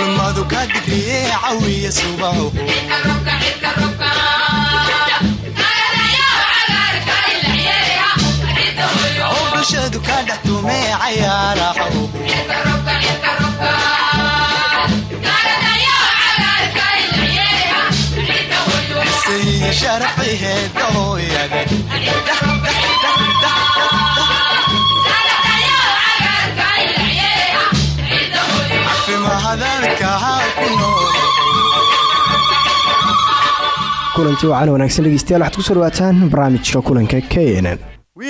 ulmadu ka digriye cawiya subaho kulanti wacan wanaagsan dhegeystayaal waxaad ku soo dhawaataan barnaamijka kulanka k nn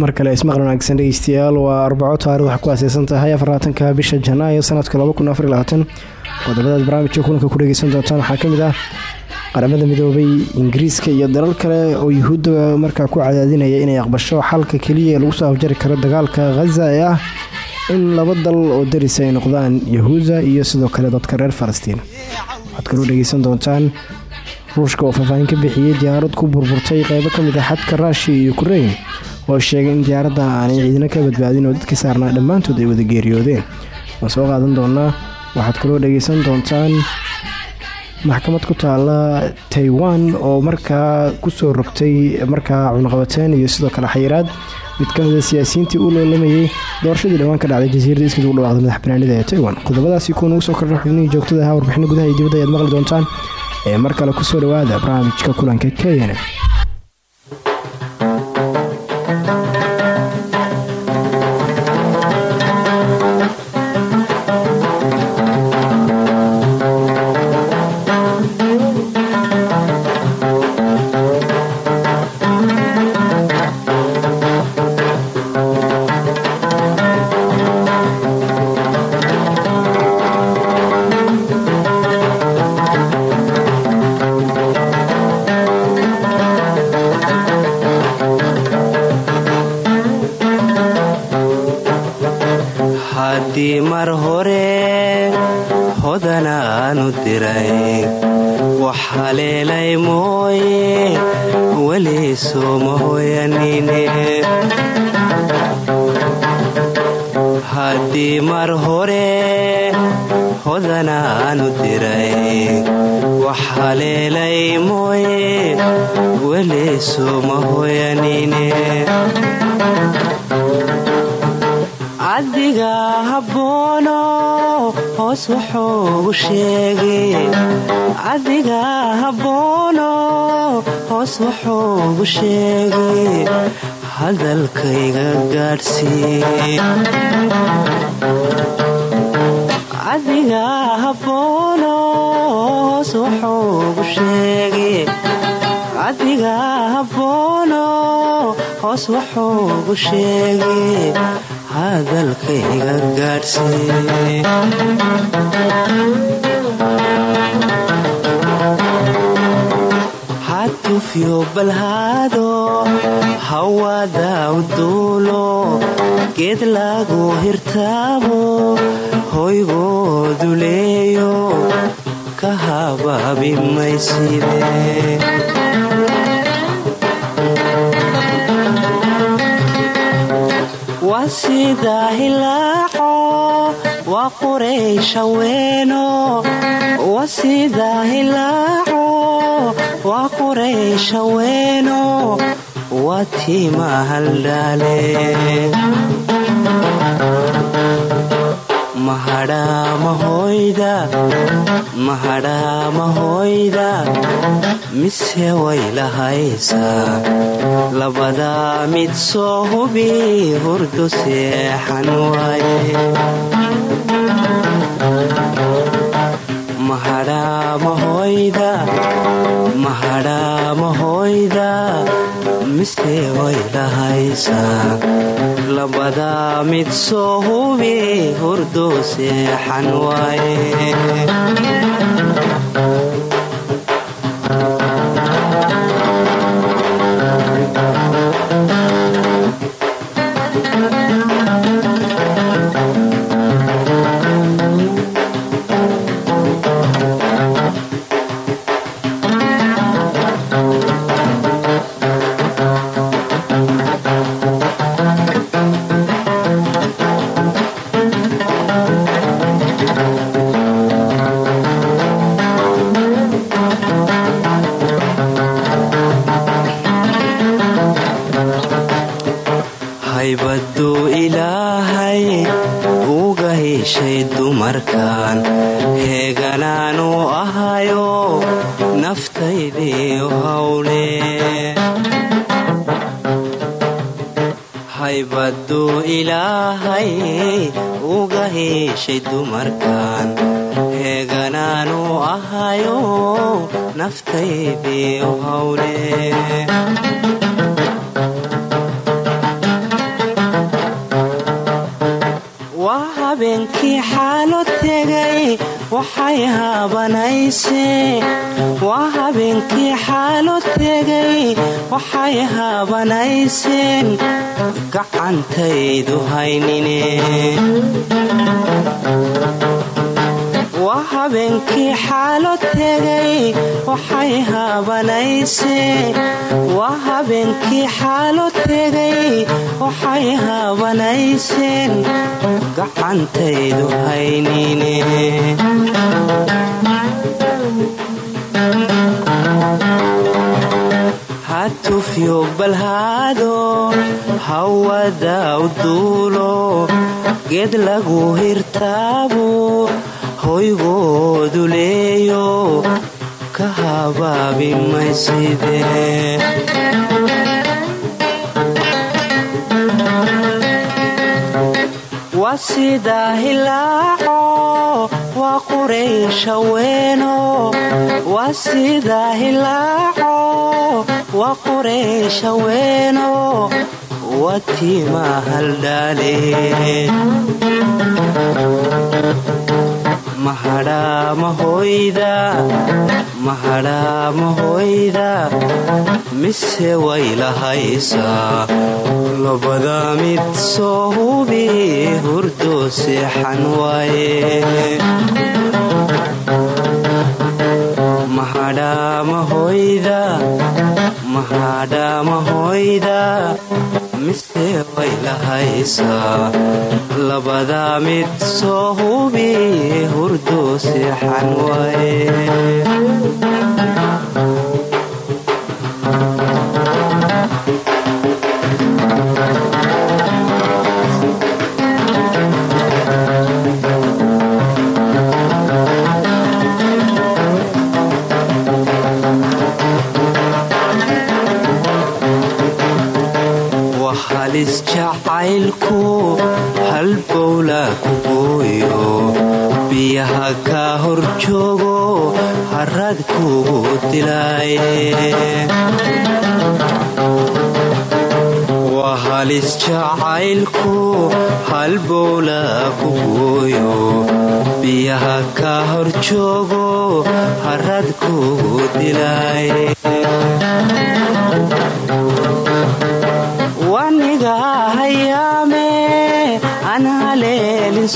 mar kale ismaqal wanaagsan dhegeystayaal waa arbaco taarikh waxay ku aaseysan tahay afarlaatanka bisha janaayo sanadka qodobadaad barnaamijka kulanka ku dhegeysan doontaan waxaa ka mid ah qaramada midoobay ingiriiska iyo dalal kale oo yuhuudda markaa ku cadaadinaya inay aqbasho xalka keliya ee lagu soo afjari karo dagaalka khaza ee ah in laba dal oo daris ay noqdaan yahuuda iyo sidoo kale dadka reer falastiin. Waxaad kaloo dhegeysan doontaan ruushka oo faahfaahin ka bixiyey diyaarad ku burburtay qeybo ka mid ah xadka ruushiya iyo ukrein oo sheegay in diyaaradda aanay ciidina ka badbaadin oo dadkii saarnaa dhammaantood ay wada geeriyoodeen. Waan soo qaadan doonaa? Waxaad kaloo dhageysan doontaan maxkamad ku taala taiwan oo markaa ku soo rogtay markaa cunaqabateen iyo sidoo kale xayiraad. Mid kamida ah siyaasiyiintii u loolamayay doorashadii dhawaan ka dhacday jasiirada iskid ugu dhawaaqda madax banaanida ee taiwan. Qodobadaasi kuwa nugu soo kordha xubnihii joogtada ahaa warbixino gudaha iyo dibadda ayaad maqli doontaan. Ee mar kale ku soo dhawaada barnaamijka kulanka kn wuxuugu sheegay hadalkayga gaadhsiiy kufyo balhaado hawada uduulo geed lagu hirtaabo hoygoodu leeyo ka habaabi sida hilaaco waa qurayshaweeno waa sida hilaaco waa quraysha weeno waa tiima haldhaale mahadhaamahoyda mise way lahaysaa labadaa mid soo hubi hurdu seexan waaye mahadhaamahoyda mise way lahaysaa labada mid soo hubi hurdo seexan waaye ilaahay uga heshay dumarkan heeganaanu ahayo naftaydiiu hawle waxay haabanaysee? Waa habeenkii xaalo tegay waxay haabanayseen? Gacantaydu haynine waa habeenkii xaalo tegay waxay haabanayseen gacantaydu haynine hatufyo balhaado hawada u duulo geed lagu hirtaabo hoygoodu leeyo ka habaabi mayside waa sidaa hilaaco waa quraysha weeno waa sidaa hilaaco waa quraysha weeno waa tiima haldhaale mahadhaamahoyda mise way lahaysaa labada mid soo hubi hurdo seexan waaye mahadhaamahoyda mahadhaamahoyda mise way lahaysaa labada mid soo hubi hurdo seexan waaye halis jacaylku halbowla ku gooyo biyaha ka hor joogo harad kugu dilaaye waa halis jacaylku halbowla ku gooyo biyaha ka hor joogo harad kugu dilaaye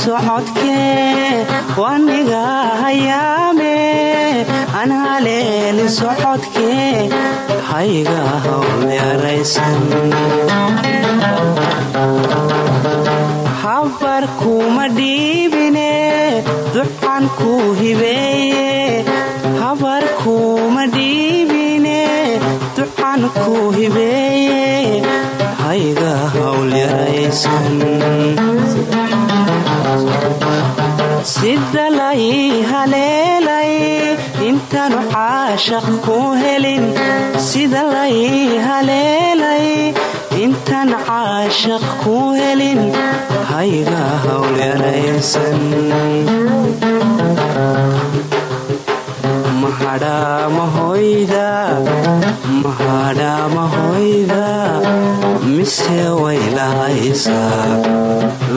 socodkee waniga hayaame aan haleelin socodkee hayga hawmeeraysan habar kuma dhiibine duxan ku hibeeye habar kuma dhiibine duxan ku hibeeye hayga hawlyaraysan sida lay haleelay intanu caashaq ku helin sida lay haleelay intan caashaq ku helin hayga hawlyaraysan mahadhaamahoyda mahadhaamahoyda mise way lahaysaa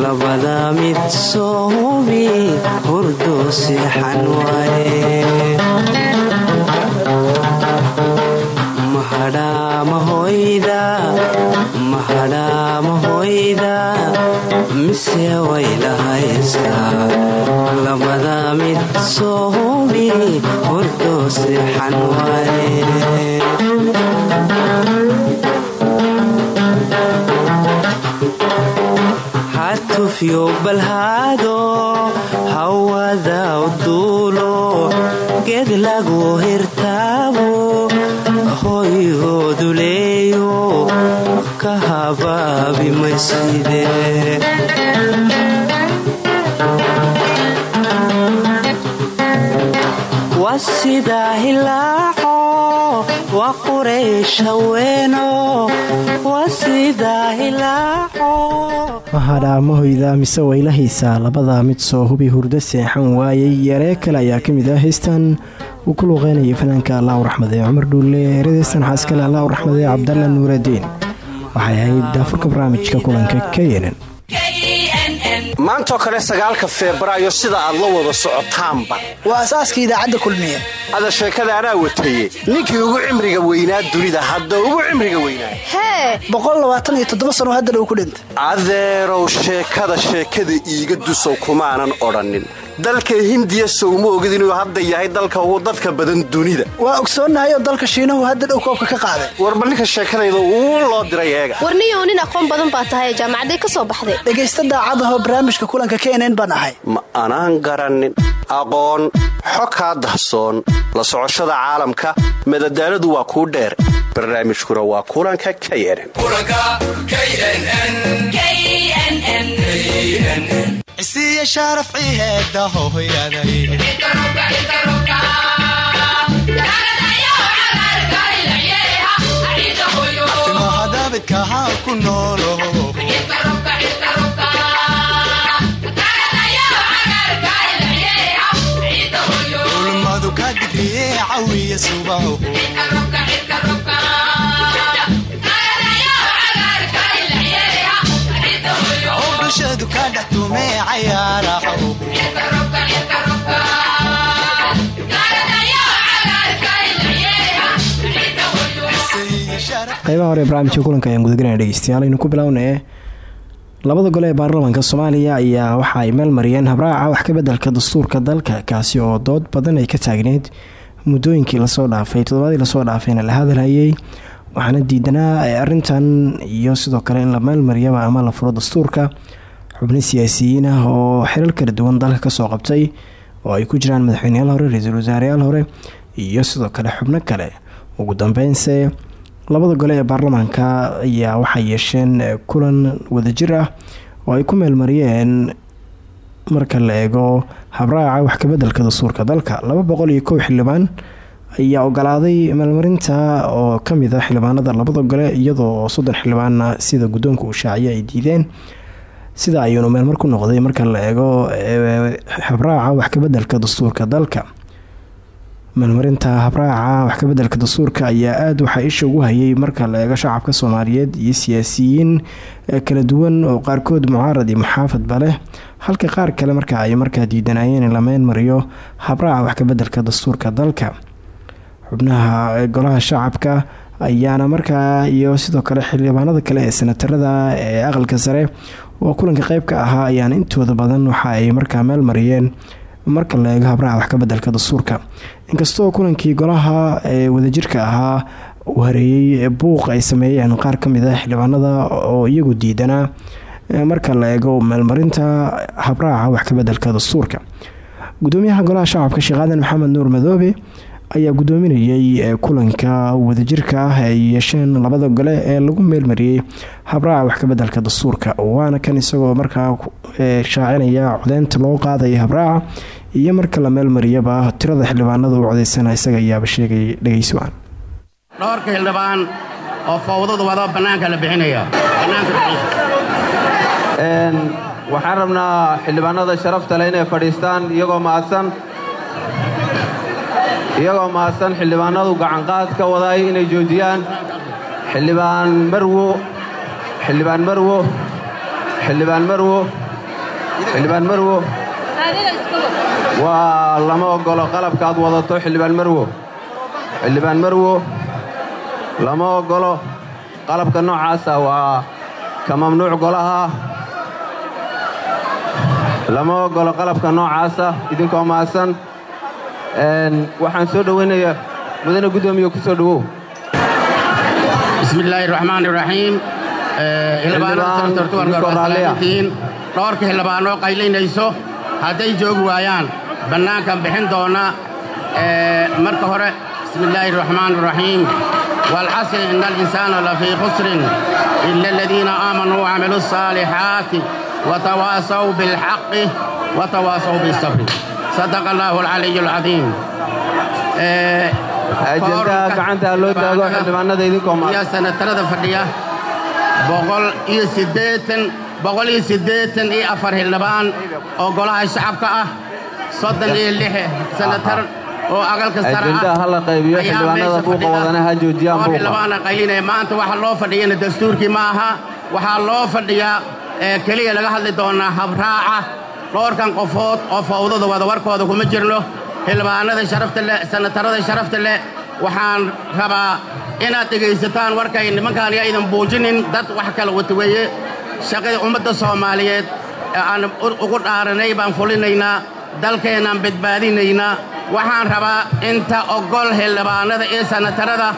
labada mid soo hubi mahadhaamahoyda mise way lahaysaa labada mid soo hubi hurdo seexan waaye hatufyo balhaado hawada uduulo geed lagu hirtaabo hoygoodu leeyo ka habaabi mayside waa sidaa hilaaco waa mise waylahaysaa labada mid soo hubi hurdo seexan waayey yaree kale ayaa ka mid ah heystan uu ku luuqeynayay fanaanka allahu raxmade cumar dhuulle eeradeystan xaaskale allahu raxmade cabdalla nuuraddiin waxay ahayd daafurka barnaamijka kulanka knn maantoo kale sagaalka febraayo sida aad la wada socotaanba. Waa asaaska idaacadda kulmiye. Ada sheekada anaa wataye. Ninkii ugu cimriga weynaa dunida hadda ugu cimriga weynaa. Hee! Sano haddana uu ku dhintay. Adeerow sheekada sheekada iiga dusow kumaanan odhannin dalka hindiya sowma ogid inuu hadda yahay dalka ugu dadka badan dunida. Waa ogsoonnahay oo dalka shiinahu hadda dhow koobka ka qaaday. Warba ninka sheekadayda uu loo diray eega? Warniyow nin aqoon badan baa tahay jaamacaday ka soo baxday. Dhegaysta daacadahoo barnaamijka kulanka knn baan ahay. Ma anaan garannin aqoon xo kaa dahsoon la socoshada caalamka madadaaladu waa kuu dheer. Barnaamijkuna waa kulanka knn isiya sharaf ciheeda hohoyaday timahadabidka haa ku noolo ulmadu ka digriye cawiya subaho bulshadu qaybaha hore barnaamijka kulanka ayaan gudagelayna dhegeystayaal aynu ku bilownee labada gole ee baarlamaanka soomaaliya ayaa waxa ay meel mariyeen habraaca wax ka bedelka dastuurka dalka kaasi oo dood badan ay ka taagneyd muddooyinkii la soo dhaafay toddobaadii la soo dhaafayna la hadalhayay waxaana diidanaa arintan iyo sidoo kale in la meelmariyaba ama la furo dastuurka xubno siyaasiyiin ah oo xilal kala duwan dalka ka soo qabtay oo ay ku jiraan madaxweyneyaal hore ra'iisul wasaareyaal hore iyo sidoo kale xubno kale. Ugu dambeynse labada gole ee baarlamaanka ayaa waxay yeesheen kulan wadajir ah oo ay ku meelmariyeen marka la eego habraaca wax kabedelka dastuurka dalka. Laba boqol iyo kow xildhibaan ayaa ogolaaday meelmarinta oo ka mid ah xildhibaanada labada gole iyadoo soddon xildhibaana sida guddoonka uu shaaciye ay diideen sida ayuunu meelmar ku noqday marka la eego habraaca wax kabedelka dastuurka dalka. Meelmarinta habraaca wax kabedelka dastuurka ayaa aada waxaa isha ugu hayay marka la eego shacabka soomaaliyeed iyo siyaasiyiin kala duwan oo qaarkood mucaarad iyo muxaafadba leh. Halka qaar kale marka ay markaa diidanayeen in la meelmariyo habraaca wax kabedelka dastuurka dalka. Xubnaha golaha shacabka ayaana markaa iyo sidoo kale xildhibaanada kale ee sanatarada ee aqalka sare oo kulanka qeyb ka ahaa ayaana intooda badan waxa ay markaa meel mariyeen marka la eego habraha wax kabedelka dastuurka. Inkastoo kulankii golaha ee wadajirka ahaa uu hareeyey buuq ay sameeyeen qaar ka mid ah xildhibaanada oo iyagu diidanaa marka la eego meelmarinta habraaca wax kabedelka dastuurka. Gudoomiyaha golaha shacabka sheekh aadan maxamed nuur madoobe ayaa gudoominayay kulanka wadajirka ah ay yeesheen labada gole ee lagu meelmariyey habraaca wax kabedelka dastuurka. Waana kan isagoo markaa shaacinaya codeynta loo qaadaya habraaca iyo marka la meelmariyaba tirada xildhibaanada u codeysana isaga ayaaba sheegay dhegeysuaan dhowrka xildhibaan oo fowdadu wado bannaanka la bixinaya waxaan rabnaa xildhibaanada sharafta leh inay fadhiistaan iyagoo mahadsan iyagoo mahadsan xildhibaanadu gacanqaad ka wadaay inay joojiyaan. Xildhibaan marwo xildhibaan marwo xildhibaan marwo xildhibaan marwo waa lama oggolo qalabka aad wadato xildhibaan marwo xildhibaan marwo lama oggolo qalabka noocaasa waa ka mamnuuc golaha. Lama oggolo qalabka noocaasa idinkoo mahadsan waxaan soo dhowaynayaa mudane guddoomiye ku soo dhowow? Bismi illaahi raxmaan iraxiim dhowrka xildhibaanoo qaylinayso hadday joogi waayaan. Bannaankan bixin doona. Marka hore bismi illaahi raxmaan iraxiim waalcasri ina alinsaana lafii khusrin ila aladiina aamanuu wacamiluu asaalixaati watawaasaw bilxaqi watawaasaw bisabri sadaqa allaahu alcaliyu alcadiim ajendaha gacanta loo taago xildhibaanada idinkoo iyo sanatarada fadhiya. Boqol iyo siddeetan iyo afar xildhibaan oo golaha shacabka ah. Soddon iyo lix sanatar oo agalka sare ah hala qaybiyo xildhibaanada buuqa wadana ha joojiyaan buuqa. xildhibaana qaylinaya maanta waxa loo fadhiyana dastuurkii ma aha waxaa loo fadhiyaa ee keliya laga hadli doonaa habraaca dhowrkan qofood oo fawdada warkooda kuma jirno. Xildhibaanada sanatarada sharafta leh waxaan rabaa inaad dhegaysataan warkay nimankaan yaa idan buujinin dad wax kala wata weeye shaqada ummadda soomaaliyeed ee aan ugu dhaaranay baan fulinaynaa dalkeennaan badbaadinaynaa. Waxaan rabaa inta oggol xildhibaanada iyo sanatarada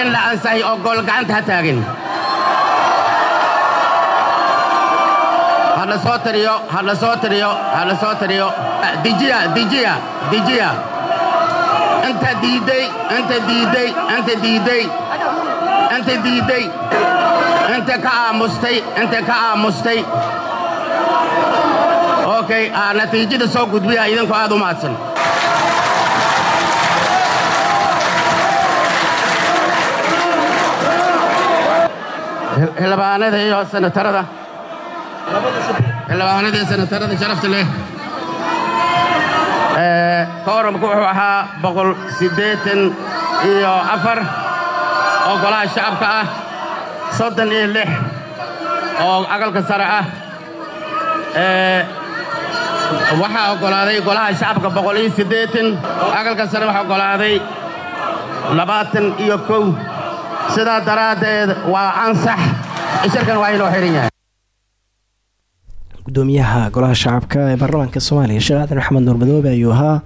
in la ansahay oggol gacanta ha taagin hadla soo tiriyo hadla soo tiriyo hadla soo tiriyo dijiya dijiya dijiya inta diidday inta diidday inta diidday inta diidday inta ka aamustay inta ka aamustay okay natiijada soo gudbiya idinku aad u mahadsan xildhibaanada iyo sanatarada xildhibaanada iyo sanatarada sharafta leh kooramku wuxuu ahaa boqol siddeetan iyo afar oo golaha shacabka ah soddon iyo lix oo agalka sare ah. Waxaa oggolaaday golaha shacabka boqol iyo siddeetan agalka sare waxaa oggolaaday labaatan iyo kow. Sidaa daraaddeed waa ansax shirkan waa inoo xihan yahay gudoomiyaha golaha shacabka ee baarlamaanka soomaaliya. Sheekh aadan maxamed nuur madoobe ayuu ahaa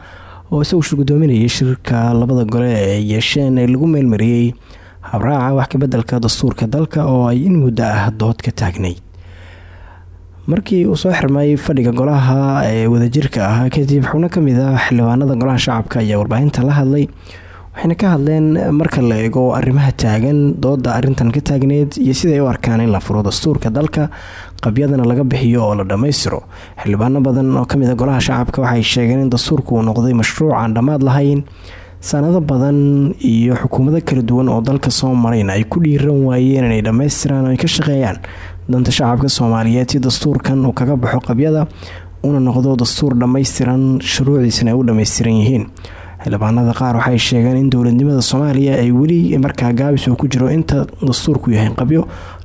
oo isagu shir gudoominayay shirka labada gole ee yeesheen ee lagu meelmariyey habraaca wax kabeddelka dastuurka dalka oo ay in muddo ah dood ka taagnayd markii uu soo xirmay fadhiga golaha ee wadajirka ah kadib xubno ka mid ah xildhibaanada golaha shacabka ayaa warbaahinta la hadlay waxayna ka hadleen marka la eego arrimaha taagan dooda arintan ka taagneyd iyo siday u arkaan in la furo dastuurka dalka qabyadana laga bixiyo oo la dhammaystiro. Xildhibaano badan oo ka mid a golaha shacabka waxay sheegeen in dastuurku uu noqday mashruuc aan dhammaad lahayn. Sanado badan iyo xukuumado kala duwan oo dalka soo marayn ay ku dhiiran waayeen inay dhammaystiraan oo ay ka shaqeeyaan. Danta shacabka soomaaliyeed si dastuurkan uu kaga baxo qabyada una noqdo dastuur dhammaystiran shuruuciisana ay u dhammaystiran yihiin xildhibaanada qaar waxay sheegeen in dowladnimada soomaaliya ay weli markaa gaabis ku jiro inta dastuurku yahay qabyo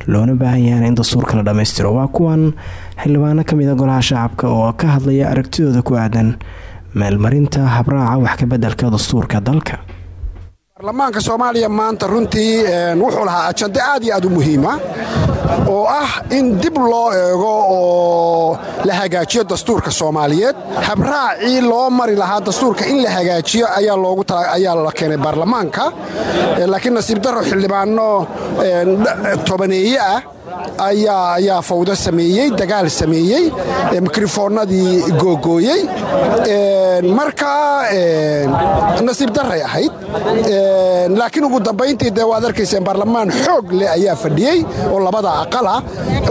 loona baahan yahan in dastuurka la dhammaystiro. Waa kuwan xildhibaano ka mid a golaha shacabka oo ka hadlaya aragtidooda ku aadan meelmarinta habraaca wax kabeddelka dastuurka dalka baarlamaanka soomaaliya maanta runtii wuxuu lahaa ajande aad iyo aad u muhiima oo ah in dib loo eego oo la hagaajiyo dastuurka soomaaliyeed. Habraacii loo mari lahaa dastuurka in la hagaajiyo ayaa la keenay baarlamaanka laakiin nasiib daro xildhibaano tobaneeye ah ayaa fawdo sameeyey dagaal sameeyey mikrofoonadii googooyey. Marka nasiib daray ahayd. Laakiin ugu dambayntii dee waad arkayseen baarlamaan xoog leh ayaa fadhiyey oo labada aqal ah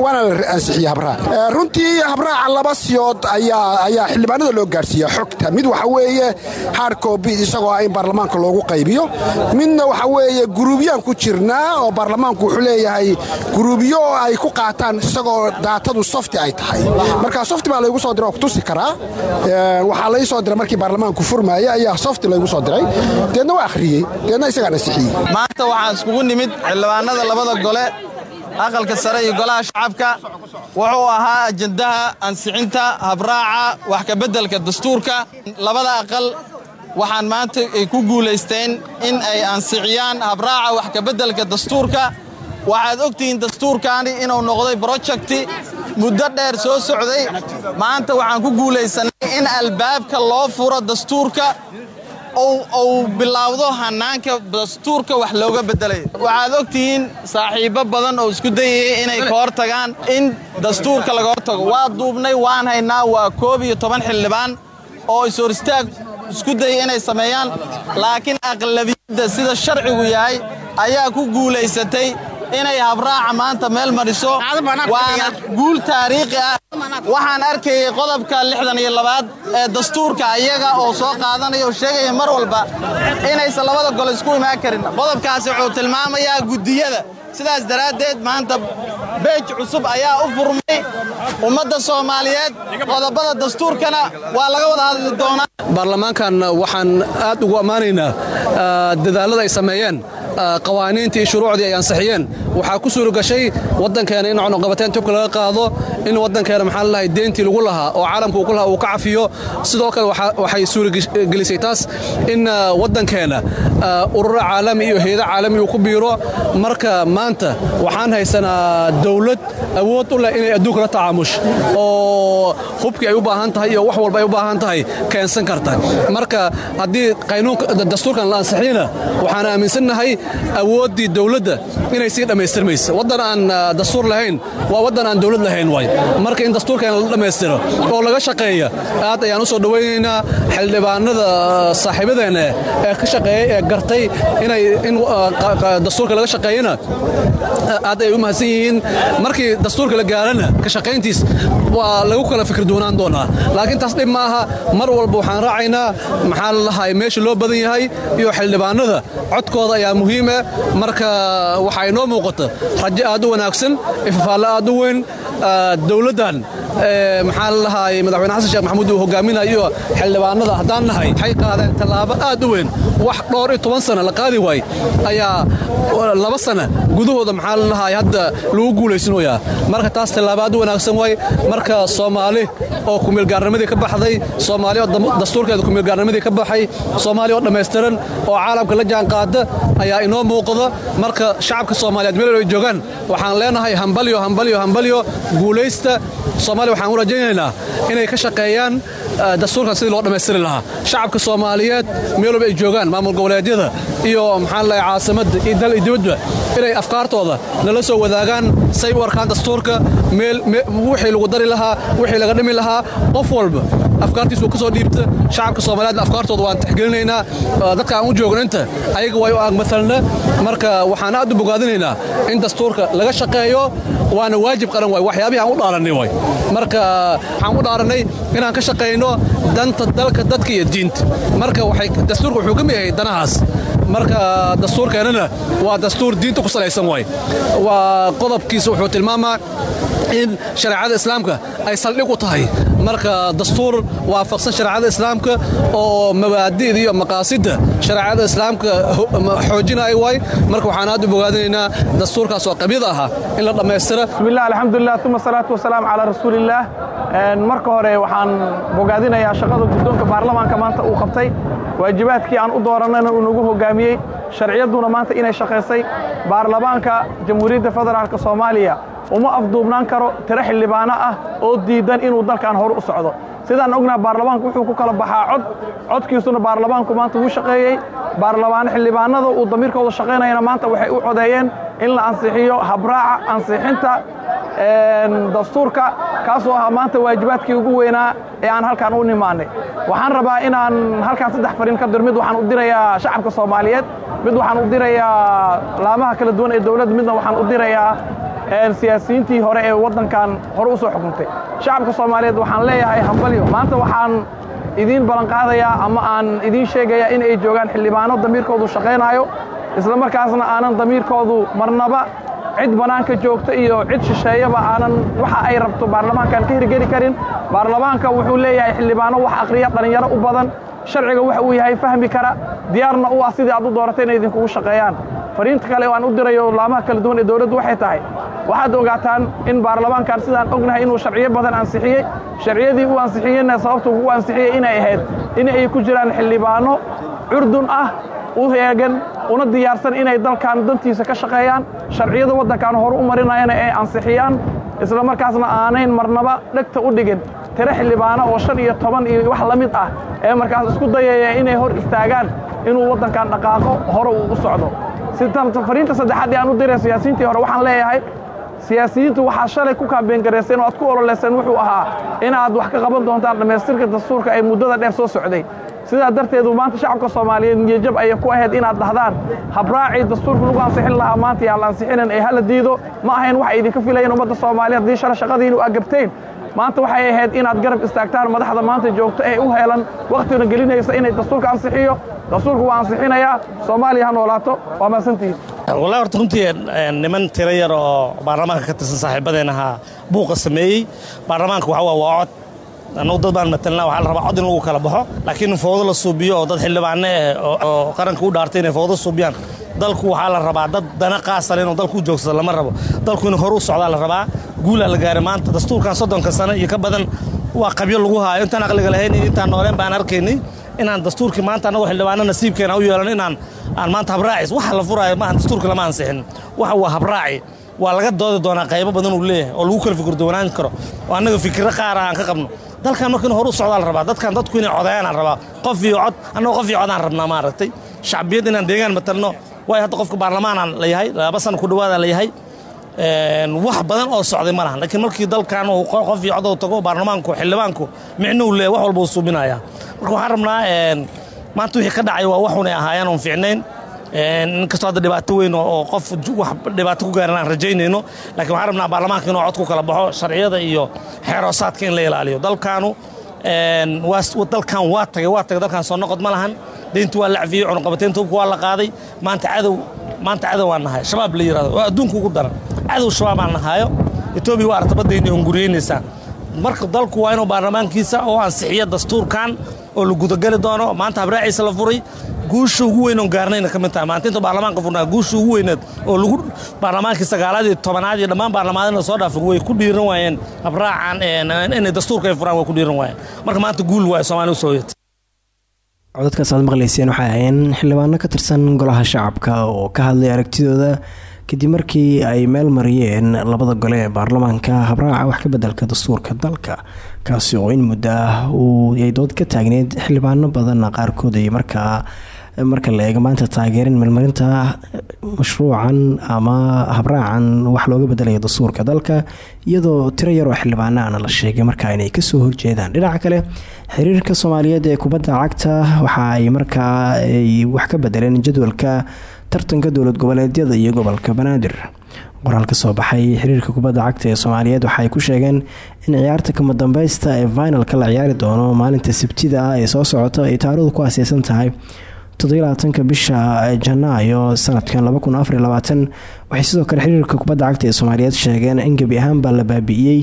waana la ansixiyey habraac runtii habraaca laba siyood ayaa xildhibaanada loo gaarhsiiya xogta. Mid waxa weeye hardcoobi isagoo ah in baarlamaanka loogu qaybiyo. Midna waxa weeye guruubyaan ku jirnaa oo baarlamaanku wuxuu leeyahay guruubyo ay ku qaataan isagoo daatadu softi ay tahay. Marka softi baa laygu soo diray oo ku tusi karaa waxaa lai soo diray markii baarlamaanku furmaaya ayaa softi laygu soo diray. Deedna waa akhriyey deedna isagaa nasixiyey maanta waxaan iskugu nimid xildhibaanada labada gole aqalka sare iyo golaha shacabka. Wuxuu ahaa ajendaha ansixinta habraaca wax kabeddelka dastuurka. Labada aqal waxaan maanta ay ku guulaysteen in ay ansixiyaan habraaca wax kabeddelka dastuurka waxaad ogtihiin dastuurkaani inuu noqday brojekti muddo dheer soo socday. Maanta waxaan ku guulaysannay in albaabka loo furo dastuurka uu bilaawdo hannaanka dastuurka wax looga beddelay. Waxaad ogtihiin saaxiibbo badan oo isku dayayay inay ka hor tagaan in dastuurka laga hor tago. Waa duubnay waan haynaa waa koob iyo toban xildhibaan oo is-hor istaag isku dayay inay sameeyaan. Laakiin aqlabiyadda sida sharcigu yahay ayaa ku guulaysatay inay habraaca maanta meel mariso. Waana guul taariikhi ah. Waxaan arkayay qodobka lixdan iyo labaad ee dastuurka ayaga oo soo qaadanaya oo sheegaya mar walba. Inaysan labada gole isku imaan karin. Qodobkaasi wuxuu tilmaamayaa guddiyada sidaas daraaddeed maanta beej cusub ayaa u furmay ummadda soomaaliyeed. Qodobada dastuurkana waa laga wada hadli doonaa. Baarlamaankan waxaan aad ugu ammaanaynaa dadaallada ay sameeyeen qawaaniintii iyo shuruucdii ay ansixiyeen. Waxaa ku suura gashay waddankeena in cunuqabateen tubka laga qaado in waddankeena maxaa lalahay deentii lagu lahaa oo caalamka ku lahaa uu ka cafiyo. Sidoo kale waxay suuragelisay taas in waddankeena ururo caalami iyo heedo caalami uu ku biiro. Marka maanta waxaan haysanaa dawlad awood u leh inay adduunka la tacaamusho oo hubkii ay u baahan tahay iyo wax walba ay u baahan tahay keensan karta. Marka haddii dastuurkan la ansixiyana waxaan aaminsannahay awooddii dawladda inay sii dhammaystirmaysa. Waddan aan dastuur lahayn waa waddan aan dawlad lahayn waay. Marka in dastuurkeena la dhammaystiro oo laga shaqeeya aad ayaan u soo dhowaynaynaa xildhibaanada saaxiibadeenna ee ka shaqeeyey ee gartay inay in dastuurka laga shaqeeyana aad ay u mahadsan markii dastuurka la gaarana ka shaqayntiis waa lagu kala fikir doonaan doonaa. Laakiin taas dhib ma aha mar walba waxaan raacaynaa maxaa lalahay meesha loo badan yahay iyo xildhibaanada. Codkooda ayaa muhiima marka waxaa inoo muuqata rajo aad u wanaagsan ifafaallo aad u weyn dowladdan maxaa lalahay madaxweyne xasan sheekh maxamuud uu hogaaminayo xildhibaanada haddaan nahay. Waxay qaadeen tallaabo aad u weyn. Wax dhowr iyo toban sana la qaadi waay ayaa laba sana gudahooda maxaa lalahay hadda lagu guulaysanayaa marka taas tallaabo aad u wanaagsan waay marka soomaali oo kumeelgaarnimadii ka baxday soomaali oo dastuurkeeda kumeelgaarnimadii ka baxay soomaali oo dhammaystiran oo caalamka la jaan qaada ayaa inoo muuqda. Marka shacabka soomaaliyeed meel ay joogaan waxaan leenahay hambalyo hambalyo hambalyo guulaysta. Soomaaliya waxaan u rajaynaynaa inay ka shaqeeyaan dastuurkan sidii loo dhammaystiri lahaa. Shacabka soomaaliyeed meel walba ay joogaan maamul goboleedyada iyo maxaa lalahay caasimadda iyo dal iyo inay afkaartooda nala soo wadaagaan. Say u arkaan dastuurka wixii lagu dari lahaa wixii laga dhimi lahaa qof walba afkaartiisu ka soo dhiibta shacabka soomaaliyeedna afkaartooda waan tixgelinaynaa dadka aan u joogno inta ayaga way u aagmatalna marka waxaan aad u bogaadinaynaa in dastuurka laga shaqeeyo waana waajib qaran waay waxyaabihii aan u dhaarannay waay marka waxaan u dhaarannay inaan ka shaqayno danta dalka dadka iyo diinta. Marka dastuurka wuxuu ka mid yahay danahaas. Marka dastuurkeennana waa dastuur diinta ku salaysan waay waa qodobkiisa wuxuu tilmaamaa in shareecada islaamka ay saldhig u tahay. Marka dastuur waafaqsan shareecada islaamka oo mabaadi'da iyo maqaasidda shareecada islaamka xoojinaya waay marka waxaan aad u bogaadinaynaa dastuurkaas oo qabyad ahaa in la dhammaystira bismillah alxamdulilah uma salaatu wasalaam calaa rasuulillaah marka hore waxaan bogaadinayaa shaqada guddoonka baarlamaanka maanta uu qabtay. Waajibaadkii aan u doorannayna uu nagu hoggaamiyey sharciyadduna maanta inay shaqaysay baarlamaanka jamhuuriyadda federaalka soomaaliya uma afduubnaan karo tiro xildhibaano ah oo diidan inuu dalkan hor u socdo sidaan ognaha baarlamaanku wuxuu ku kala baxaa cod. Codkiisuna baarlamaanku maanta wuu shaqeeyey. Baarlamaan xildhibaanada uu damiirkooda shaqaynayana maanta waxay u codeeyeen in la ansixiyo habraaca ansixinta dastuurka kaasoo ahaa maanta waajibaadkii ugu weynaa ee aan halkaan u nimaannay waxaan rabaa inaan halkaan saddex fariin ka dir. Mid waxaan u dirayaa shacabka soomaaliyeed mid waxaan u dirayaa laamaha kala duwan ee dowladda midna waxaan u dirayaa siyaasiyiintii hore ee waddankan hore u soo xukuntay. Shacabka soomaaliyeed waxaan leeyahay hambalyo maanta waxaan idiin ballanqaadayaa ama aan idiin sheegayaa in ay joogaan xildhibaano damiirkoodu shaqaynaayo isla markaasna aanan damiirkoodu marnaba. Cid bannaanka joogta iyo cid shisheeyaba aanan waxa ay rabto baarlamaankan ka hirgeli karin. Baarlamaanka wuxuu leeyahay xildhibaano wax akhriya dhallinyaro u badan sharciga waxa uu yahay fahmi kara. Diyaarna u ah sidii aad u dooratay inay idinkugu shaqeeyaan. Fariinta kale oo aan u dirayo laamaha kala duwan ee dowladdu waxay tahay. Waxaad ogaataan in baarlamaankan sidaan ognahay inuu sharciyo badan ansixiyey. Sharciyadii uu ansixiyeyna sababta uu ansixiyey inay ahayd in ay ku jiraan xildhibaano curdun ah u heegan una diyaarsan inay dalkan dantiisa ka shaqeeyaan. Sharciyada waddankan horu u marinayana ay ansixiyaan isla markaasna aanayn marnaba dhegta u dhigin tiro xildhibaano oo shan iyo toban iyo wax la mid ah ee markaas isku dayaya inay hor istaagaan inuu waddankan dhaqaaqo hore uu u socdo. Fariinta saddexaad ee aan u diray siyaasiyiintii hore waxaan leeyahay siyaasiyiintu waxaa shalay ku kaabeengareyseen oo aad ku ololeyseen wuxuu ahaa inaad wax ka qaban doontaan dhammaystirka dastuurka ee muddada dheer soo socday sidaa darteedu maanta shacabka soomaaliyeed niyajab ayay ku ahayd inaad dhahdaan habraacii dastuurka lagu ansixin lahaa. Maanta yaa la ansixinin ee hala diido ma ahayn waxay idinka filayeen ummadda soomaaliyeed. Haddii shala shaqadiinu agabteen maanta waxay ahayd inaad garab istaagtaan madaxda. Maanta joogto ee u heelan wakhtina gelinaysa inay dastuurka ansixiyo. Dastuurka waa ansixinayaa. Soomaaliya ha noolaato waa mahadsantihiin wallahi horta runtii niman tiro yar oo baarlamaanka ka tirsan saaxiibadeen ahaa buuqa sameeyey. Baarlamaanka waxa waa waa cod annagu dad baan matalnaa waxaa la rabaa cod in lagu kala baxo. Laakiin in fowdo la suubiyo oo dad xildhibaane eh oo qaranka u dhaartay inay fowdo suubiyaan. Dalku waxaa la rabaa dad dana qaasale inuu dalku u joogsado lama rabo. Dalku in hor u socdaa la rabaa. Guulaa la gaaray maanta. Dastuurkan soddonka sano iyo ka badan waa qabyo lagu haayo. Intaan aqliga lahayn iyo intaan nooleen baan arkaynay inaan dastuurkii maanta annagoo xildhibaano nasiibkeena u yeelan inaan aan maanta habraacis waxa la furaayo maaha dastuurka lama ansixin waxa waa habraaci waa laga doodi doonaa qaybo badan uu leeyahay oo lagu kala fikirdowanaan karo. Oo annaga fikirro qaara aan ka qabno dalkan marka in hor u socdaa la rabaa. Dadkan dadku inay codayaan aan rabaa. Qof iyo cod annagoo qof iyo codaan rabnaa maaragtay. Shacbiyad inaan deegaan matalno waayo hadda qofka baarlamaanaan la yahay laba sano ku dhawaada la yahay wax badan oo socday ma lahan. Laakiin markii dalkan uu qof iyo cod tago baarlamaanku xildhibaanku micnou leeyahay wax walba uu suubinaya marka waxaan rabnaa maanta wixii ka dhacay waa waxunay ahaayeen oon fiicnayn inkastoo hadda dhibaato weyn oo qof wax dhibaato ku gaaran aan rajaynayno laakiin waxaan rabnaa baarlamaanka inuu cod ku kala baxo sharciyada iyo xeeroosaadka in la ilaaliyo. Dalkaanu dalkan waa tagay waa tagay dalkan soo noqod ma lahan. Deyntu waa la cafiyey cunuqabateynta hubka waa la qaaday. Maanta cadow maanta cadow aan nahay. Shabaab la yidhahdo waa adduunka ugu daran. Cadow shabaab aan nahaayo. Etoobiya waa artabadayna hunguriyeynaysaa marka dalku waa inuu baarlamaankiisa oo ansixiyo dastuurkan oo la gudagali doono. Maanta habraaciisa la furay guusha ugu weyn oon gaarnayna ka mid tahay. Maanta inta baarlamaanka furnaa guusha ugu weyneed oo lagu baarlamaankii sagaalaad iyo tobanaad iyo dhammaan baarlamaadina soo dhaafay way ku dhiiran waayeen. Habraacan inay dastuurka ay furaan way ku dhiiran waayeen. Marka maanta guul waaye soomaaliya u soo yatay codadkaas aad maqlayseen waxay ahayeen xildhibaano ka tirsan golaha shacabka oo ka hadlay aragtidooda. Kadib markii ay meel mariyeen labada gole ee baarlamaanka habraaca wax ka bedelka dastuurka dalka. Kaasi oo in muddo ah uu ay dood ka taagneyd xildhibaano badanna qaarkood ay markaa marka la eego maanta taageerin meelmarinta mashruucan ama habraacan wax looga bedelaya dastuurka dalka iyadoo tiro yaroo la sheegay markaa inay ka soo horjeedaan. Dhinaca kale xiriirka soomaaliyeed ee kubadda cagta waxa ay markaa ay wax ka bedeleen jadwalka tartanka dowlad goboleedyada iyo gobolka banaadir. Qoraal ka soo baxay xiriirka kubadda cagta ee soomaaliyeed waxaay ku sheegeen in ciyaarta kama dambeysta ee finalka la ciyaari doono maalinta sabtida ee soo socota ay taarikhdu ku aaseysan tahay toddobylabaatanka bisha janaayo sanadkan waxay sidoo kale xiriirka kubadda cagta ee soomaaliyeed sheegeen in gebi ahaanbaa la baabi'iyey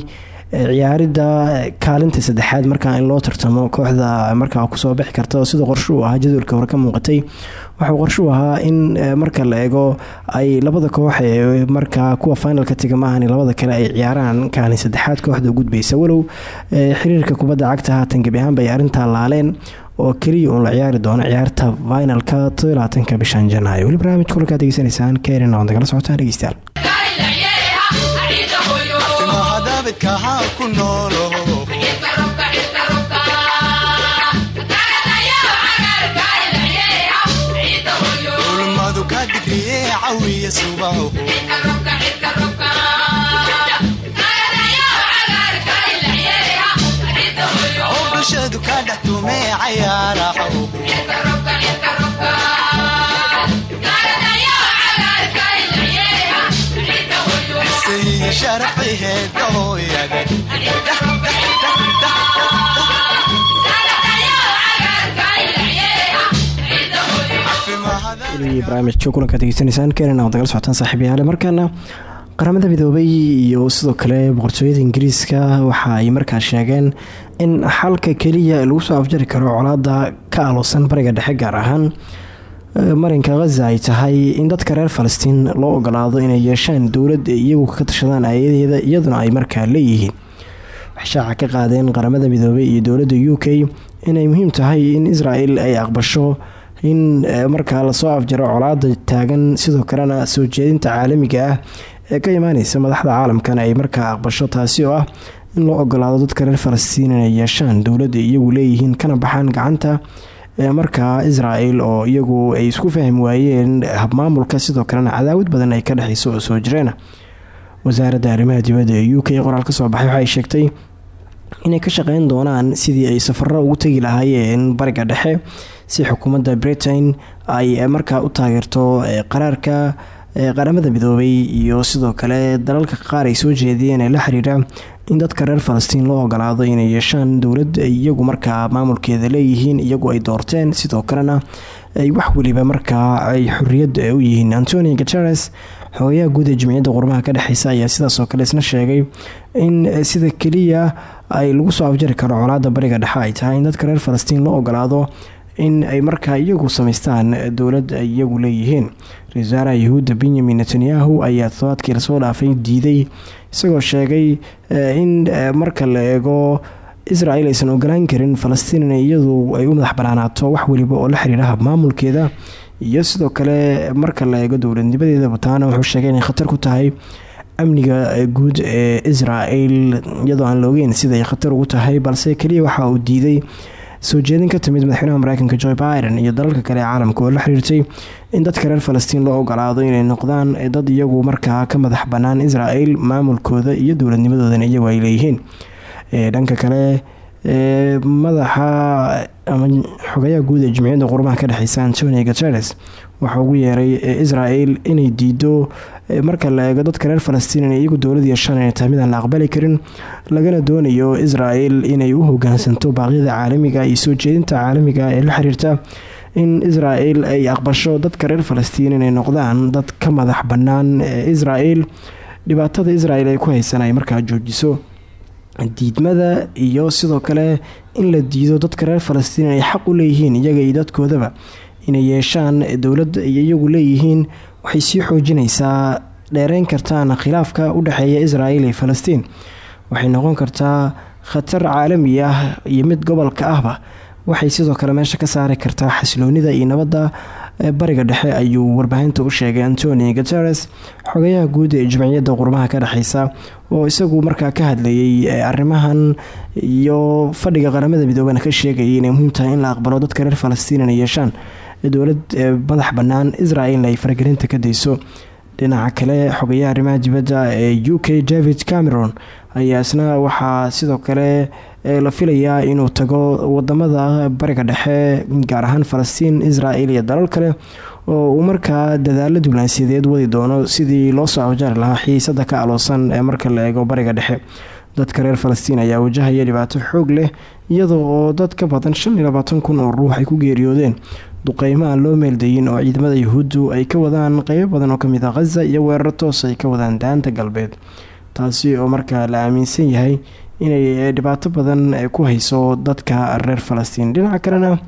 ciyaaridda kaalinta saddexaad markaa in loo tartamo kooxda markaa ku soo bixi karta sida qorshe ahaa jadwalka hore ka muuqatay. Waxuu qorshe ahaa in marka la eego ay labada koox ee markaa kuwa finalka tiga labada kale ay ciyaaraan kaalin saddexaad kooxda u walow xiriirka kubadda cagta haatan gebi ahaanba ay laaleen oo keliya uun la ciyaari doono ciyaarta finalka toddobylabaatanka bishan janaayo. Weli barnaamijka kulkaa degeysanaysaan keenina oon dagala socotaan dhegeystayaal barnaamijka kulanka degeysanaysaan keenana dagala socotaan saaxiibayaale markaana qaramada midoobay iyo sidoo kale boqortooyada ingiriiska waxa ay markaa sheegeen in xalka keliya lagu soo afjari karo colaada ka aloosan bariga dhexe gaar ahaan marinka khaza ay tahay in dadka reer falastiin loo ogolaado inay yeeshaan dowlad iyagu ka tashadaan aayadeeda iyaduna ay markaa leeyihiin. Waxay ka qaadeen qaramada midoobay iyo dowladda u k inay muhiim tahay in israel ay aqbasho in markaa la soo afjaro colaada taagan sidoo kalena soo jeedinta caalamiga ah ee ka imaaneysa madaxda caalamkan ay markaa aqbasho taasi oo ah in loo ogolaado dadka reer falastiin inay yeeshaan dowladda iyagu leeyihiin kana baxaan gacanta ee markaa israel oo iyagu ay isku fahmi waayeen habmaamulka sidoo kalena cadaawad badan ay ka dhexeyso oo soo jireena wasaaradda arrimaha dibadda ee u k qoraal ka soo baxay waxaay sheegtay inay ka shaqeyn doonaan sidii ay safaro ugu tegi lahaayeen bariga dhexe si xukuumadda britain ay markaa u taageerto qaraarka qaramada midoobay iyo sidoo kale dalalka qaar ay soo jeediyeen ee la xiriira in dadka reer falastiin loo ogolaado inay yeeshaan dowlad iyagu markaa maamulkeeda leeyihiin iyagu ay doorteen sidoo kalena ay wax weliba markaa ay xoriyad u yihiin. Antonio guteres xogayaha guud ee jimciyadda qurmaha ka dhexeysa ayaa sidaasoo kale isna sheegay in sida keliya ay lagu soo afjari karo colaada bariga dhexe ay tahay in dadka reer falastiin loo ogolaado in ay markaa iyagu samaystaan dowlad ay iyagu leeyihiin. Ra'isul wasaaraha yahuudda benyamin netanyahu ayaa todobaadkii la soo dhaafay diiday isagoo sheegay in marka la eego israel aysan ogolaan karin falastiin in iyadu ay u madax banaanaato wax weliba oo la xiriira habmaamulkeeda iyo sidoo kale marka la eego dowladnimadeeda bataana wuxuu sheegay inay khatar ku tahay amniga guud ee israel iyadoo aan la ogeyn siday khatar ugu tahay balse keliya waxa uu diiday soo jeedin ka timid madaxweynaha mareykanka joe biden iyo dalalka kale ee caalamka oo la xiriirtay in dadka reer falastiin loo ogolaado inay noqdaan dad iyagu markaa ka madax banaan israel maamulkooda iyo dowladnimadoodana iyagu ay leeyihiin. Dhanka kale madaxa ama xogayaha guud ee jimciyadda qurmaha ka dhexeysa antonio guteres waxaa ugu yeeray israel inay diido marka la eego dadka reer falastiin inay iyagu dowlad yeeshaan inay tahay la aqbali karin lagana doonayo israel inay u hogaansanto baaqyada caalamiga iyo soo jeedinta caalamiga ee la xiriirta in israel ay aqbasho dadka reer falastiin inay noqdaan dad ka madax bannaan. Israel dhibaatada israel ay ku haysan ay markaa joojiso diidmada iyo sidoo kale in la diido dadka reer falastiin inay xaq u leeyihiin iyaga iyo dadkoodaba inay yeeshaan dowlad ay iyagu leeyihiin waxay sii xoojinaysaa dheereyn kartaan khilaafka u dhexeeya israel iyo falastiin. Waxay noqon kartaa khatar caalami ah iyo mid gobolka ahba. Waxay sidoo kale meesha ka saari kartaa xasiloonida iyo nabadda bariga dhexe ayuu warbaahinta u sheegay antonio guteres xogayaha guud ee jimciyadda qurmaha ka dhexeysa oo isagu markaa ka hadlayay arrimahan iyo fadhiga qaramada midoobana ka sheegayay inay muhiim tahay in la aqbalo dadka reer falastiin inay yeeshaan dowlad madax bannaan israel ay faragelinta ka dayso. Dhinaca kale xogayaha arrimaha dibadda ee u k david cameron ayaa isna waxaa sidoo kale la filayaa inuu tago waddamada bariga dhexe gaar ahaan falastiin israel iyo dalal kale oo uu markaa dadaalo diblaansiyadeed wadi doono. Sidii loo soo afjaari lahaa xiisada ka aloosan ee marka la eego bariga dhexe dadka reer falastiin ayaa wajahaya dhibaato xoog leh iyadoo oo dad ka badan shan iyo labaatan kun oo ruux ay ku geeriyoodeen duqeymo aan loo meeldayin oo ciidamada yuhuuddu ay ka wadaan qeybo badan oo ka mid ah khaza iyo weeraro toos ay ka wadaan daanta galbeed. Taasi oo markaa la aaminsan yahay inay dhibaato badan ku hayso dadka reer falastiin. Dhinaca kalena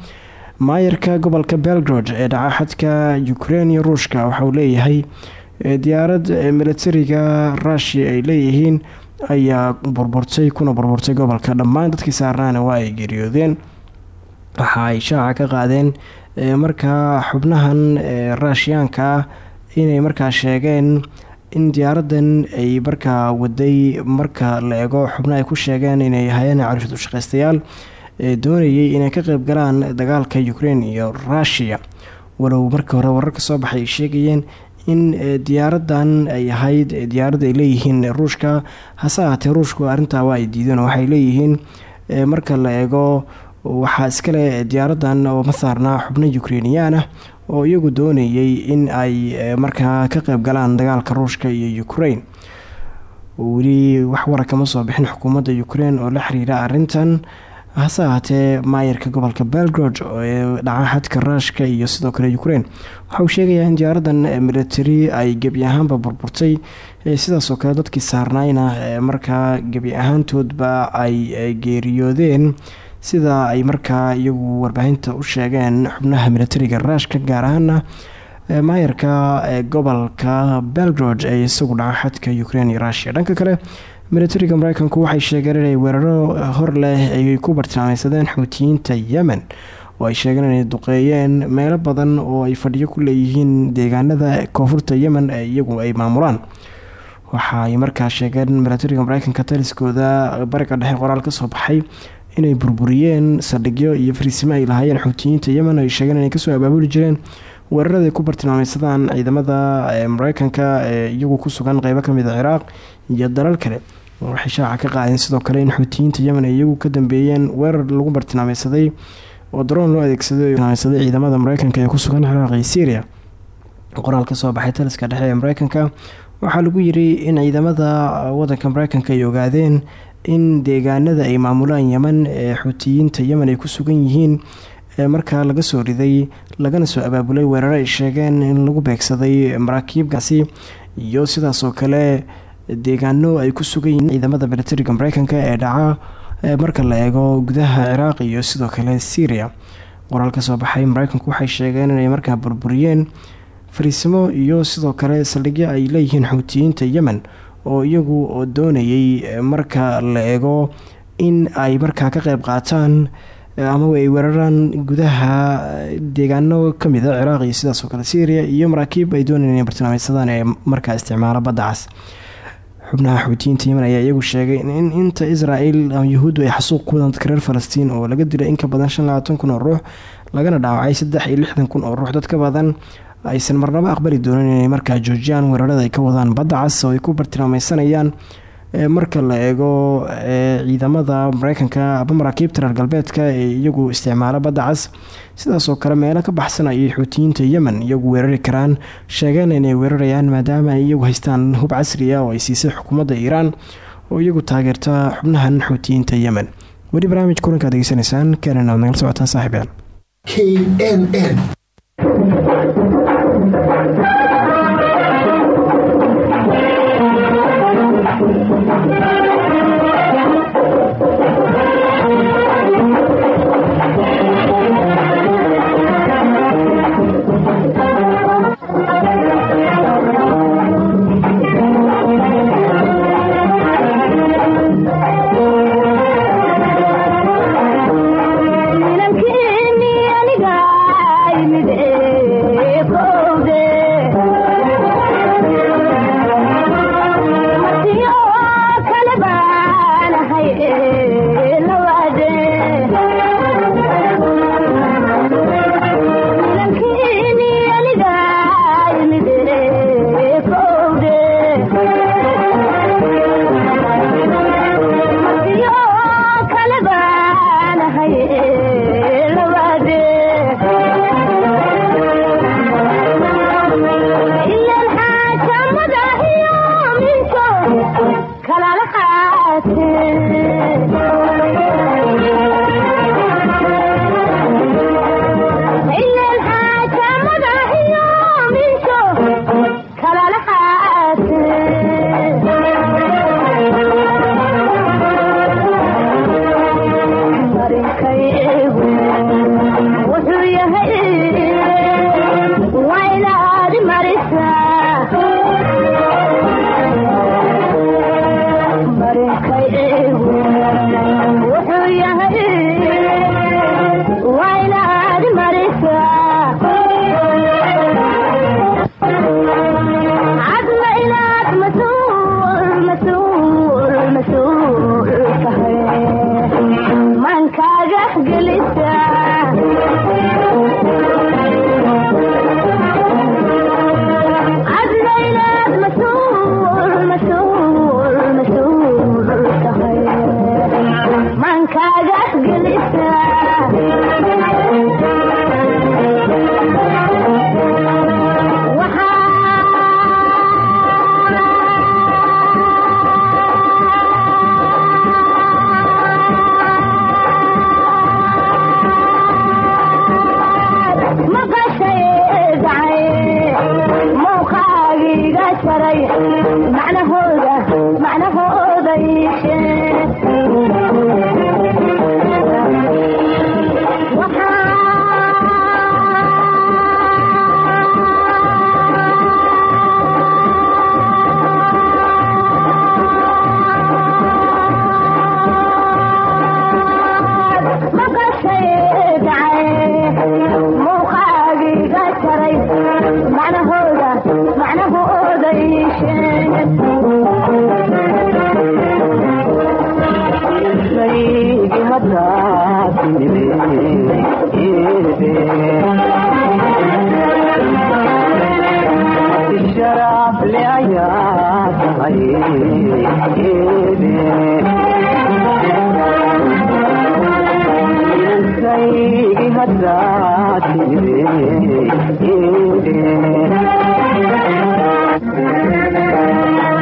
maayarka gobolka belgrod ee dhacaxadka ukrein iyo ruushka waxauu leeyahay diyaarad militariga rushia ay leeyihiin ayaa burburtay kuna burburtay gobolka. Dhammaan dadkii saarnaana waa ay geeriyoodeen. Waxa ay shaaca ka qaadeen markaa xubnahan raashiyaanka ah inay markaa sheegeen in diyaaradan ay markaa waday marka la eego xubno ay ku sheegeen inay hayeen carishad u shaqeystayaal doonayay inay ka qeyb galaan dagaalka ukraine iyo rushia walow markii hore wararka soo baxay ay sheegayeen in diyaaradan ay ahayd diyaarada ay leeyihiin ruushka. Hase ahaatee ruushku arrintaa waa ay diideen oo waxay leeyihiin marka la eego waxaa iskale diyaaradan oo ma saarnaa xubno ukrainiyaan ah oo iyagu doonayay in ay markaa ka qeyb galaan dagaalka ruushka iyo ukraine. Weli wax wara kama soo bixin xukuumadda ukraine oo la xiriira arintan hase ahaatee maayarka gobolka belgrod ee dhaca xadka ruushka iyo sidoo kale ukraine. Waxa uu sheegayaa in diyaaradan military ay gebi ahaanba burburtay. Sidaasoo kale dadkii saarnayna markaa gebi ahaantoodba ay geeriyoodeen sida ay markaa iyagu warbaahinta u sheegeen xubnaha militariga ruushka gaar ahaana maayarka gobolka belgrod ee isagu dhaca xadka ukraine iyo rushia dhanka kale militariga mareykanku waxay sheegeen inay weeraro hor leh ay ku bartilmaameysadeen xuutiyiinta yemen oo ay sheegeen inay duqeeyeen meelo badan oo ay fadhiyo ku leeyihiin deegaanada koonfurta yemen ee iyagu ay maamulaan. Waxa ay markaa sheegeen militariga mareykanka taliskooda bariga dhexe qoraal ka soo baxay inay burburiyeen saldhigyo iyo fariisimo ay lahaayeen xuutiyiinta yemen ay sheegeen inay ka soo abaabuli jireen weerarada ku bartilmaameysadaan ciidamada mareykanka ee iyagu ku sugan qeybo ka mid a ciraaq iyo dalal kale. Waxay shaaca ka qaadeen sidoo kale in xuutiyiinta yemen ay iyagu ka dambeeyeen weerar lagu bartilmaameysaday oo daroon loo adeegsaday bartilmaameysaday ciidamada mareykanka ee ku sugan ciraaq iyo syria. Qoraal ka soo baxay taliska dhexe ee mareykanka waxaa lagu yiri in ciidamada wadanka mareykanka ay ogaadeen in deegaanada ay maamulaan yemen ee xuutiyiinta yemen ay ku sugan yihiin ee markaa laga soo riday lagana soo abaabulay weeraro ay sheegeen in lagu beegsaday maraakiibkaasi iyo sidaasoo kale deegaano ay ku sugan yihiin ciidamada militariga mareykanka ee dhaca marka la eego gudaha ciraaq iyo sidoo kale syria. Qoraal ka soo baxay mareykanku waxay sheegeen inay markaa burburiyeen fariisimo iyo sidoo kale saldhigyo ay leeyihiin xuutiyiinta yemen oo iyagu oo doonayay marka la eego in ay markaa ka qeyb qaataan ama ay weeraraan gudaha deegaano ka mid a ciraaq iyo sidaasoo kale syria iyo maraakiib ay doonayeen inay bartilmaameysadaan ee markaa isticmaalo badda xubnaha xuutiyiinta yemen ayaa iyagu sheegay in inta israel ama yahuuddu ay xasuuq ku wadaan dadka reer falastiin oo laga dilay in ka badan kun oo ruux lagana dhaawacay saddex iyo lixdan kun oo ruux. Dad ka badan aysan marnabo aqbali doonin inay markaa joojiyaan weerarada ay ka wadaan badda cas oo ay ku bartilmaameysanayaan marka la eego ciidamada mareykanka aba maraakiibta reer galbeedka ee iyagu isticmaalo badda cas. Sidaasoo kale meelo ka baxsan ayay xuutiyiinta yemen iyagu weerari karaan sheegeen inay weerarayaan maadaama ay iyagu haystaan hub casri ah oo ay siisay xukuumadda iiraan oo iyagu taageerta xubnahan xuutiyiinta yemen. Weli barnaamij kulankaad degeysanaysaan keenan aad socotaan saaxiibyaal. K n n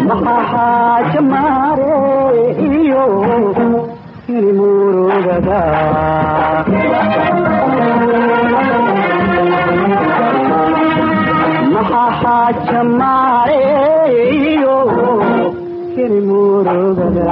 maxaxaaja maare iyo ilmuurugada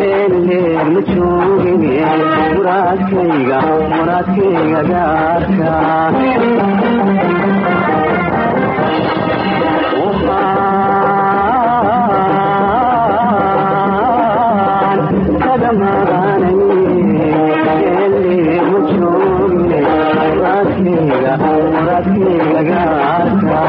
meel heer ma joogin muraadkayga muraadkayga gaarka maqanay meel heer ma joogin muraadkayga muraadkayga gaarka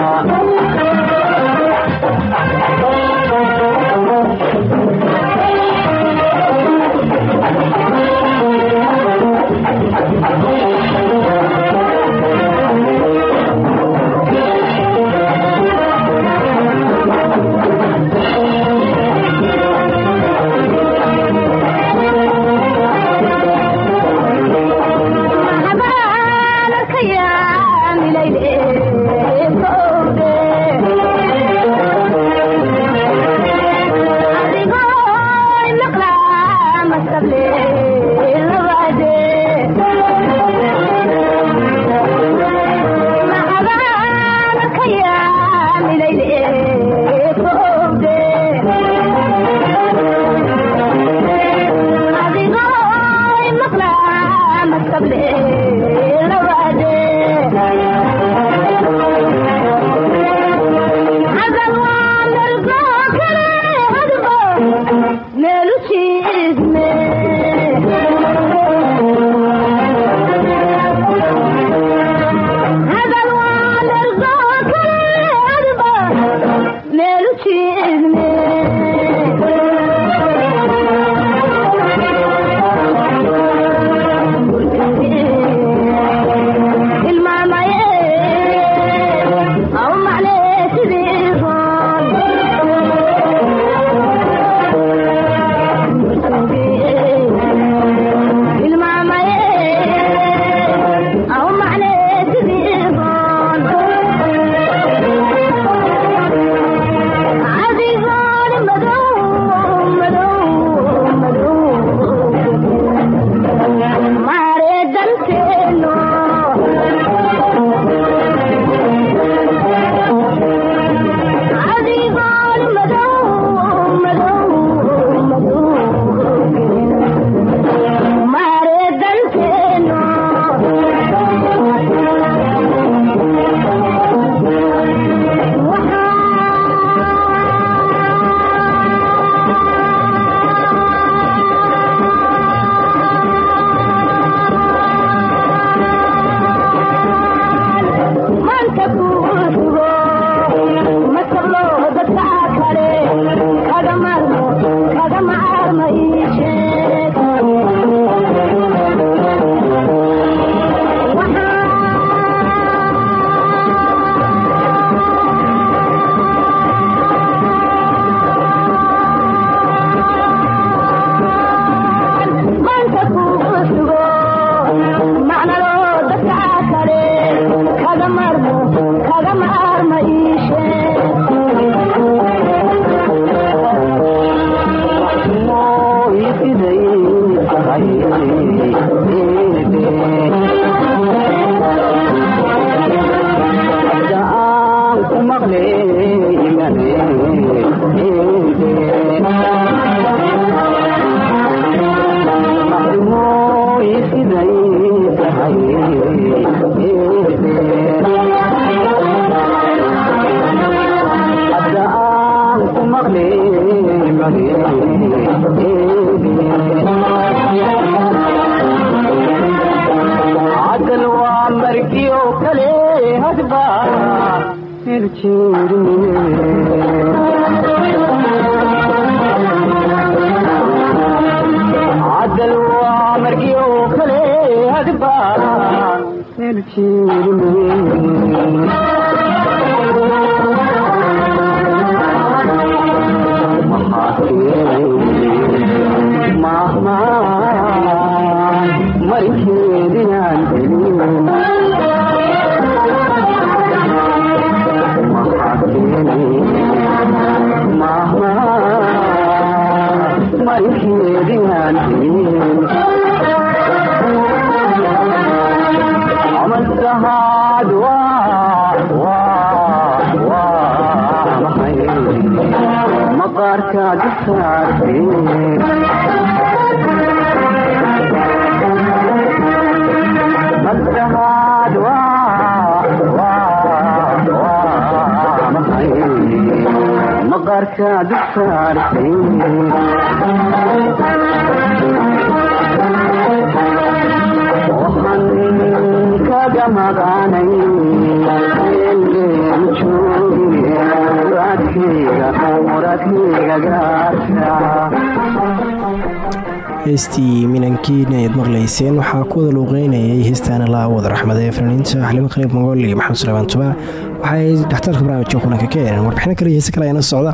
heestii minankiina ayaad maqlayseen waxaa ku wada luuqeynayay heestaana allah wada raxmadee fanaaniinta xalimo khaliif mongool iyo maxamed suleymaan tubaa waxaay dhextaarka barnaamijka kulanka ka heleen warbixin kaliya heese kale ayana socda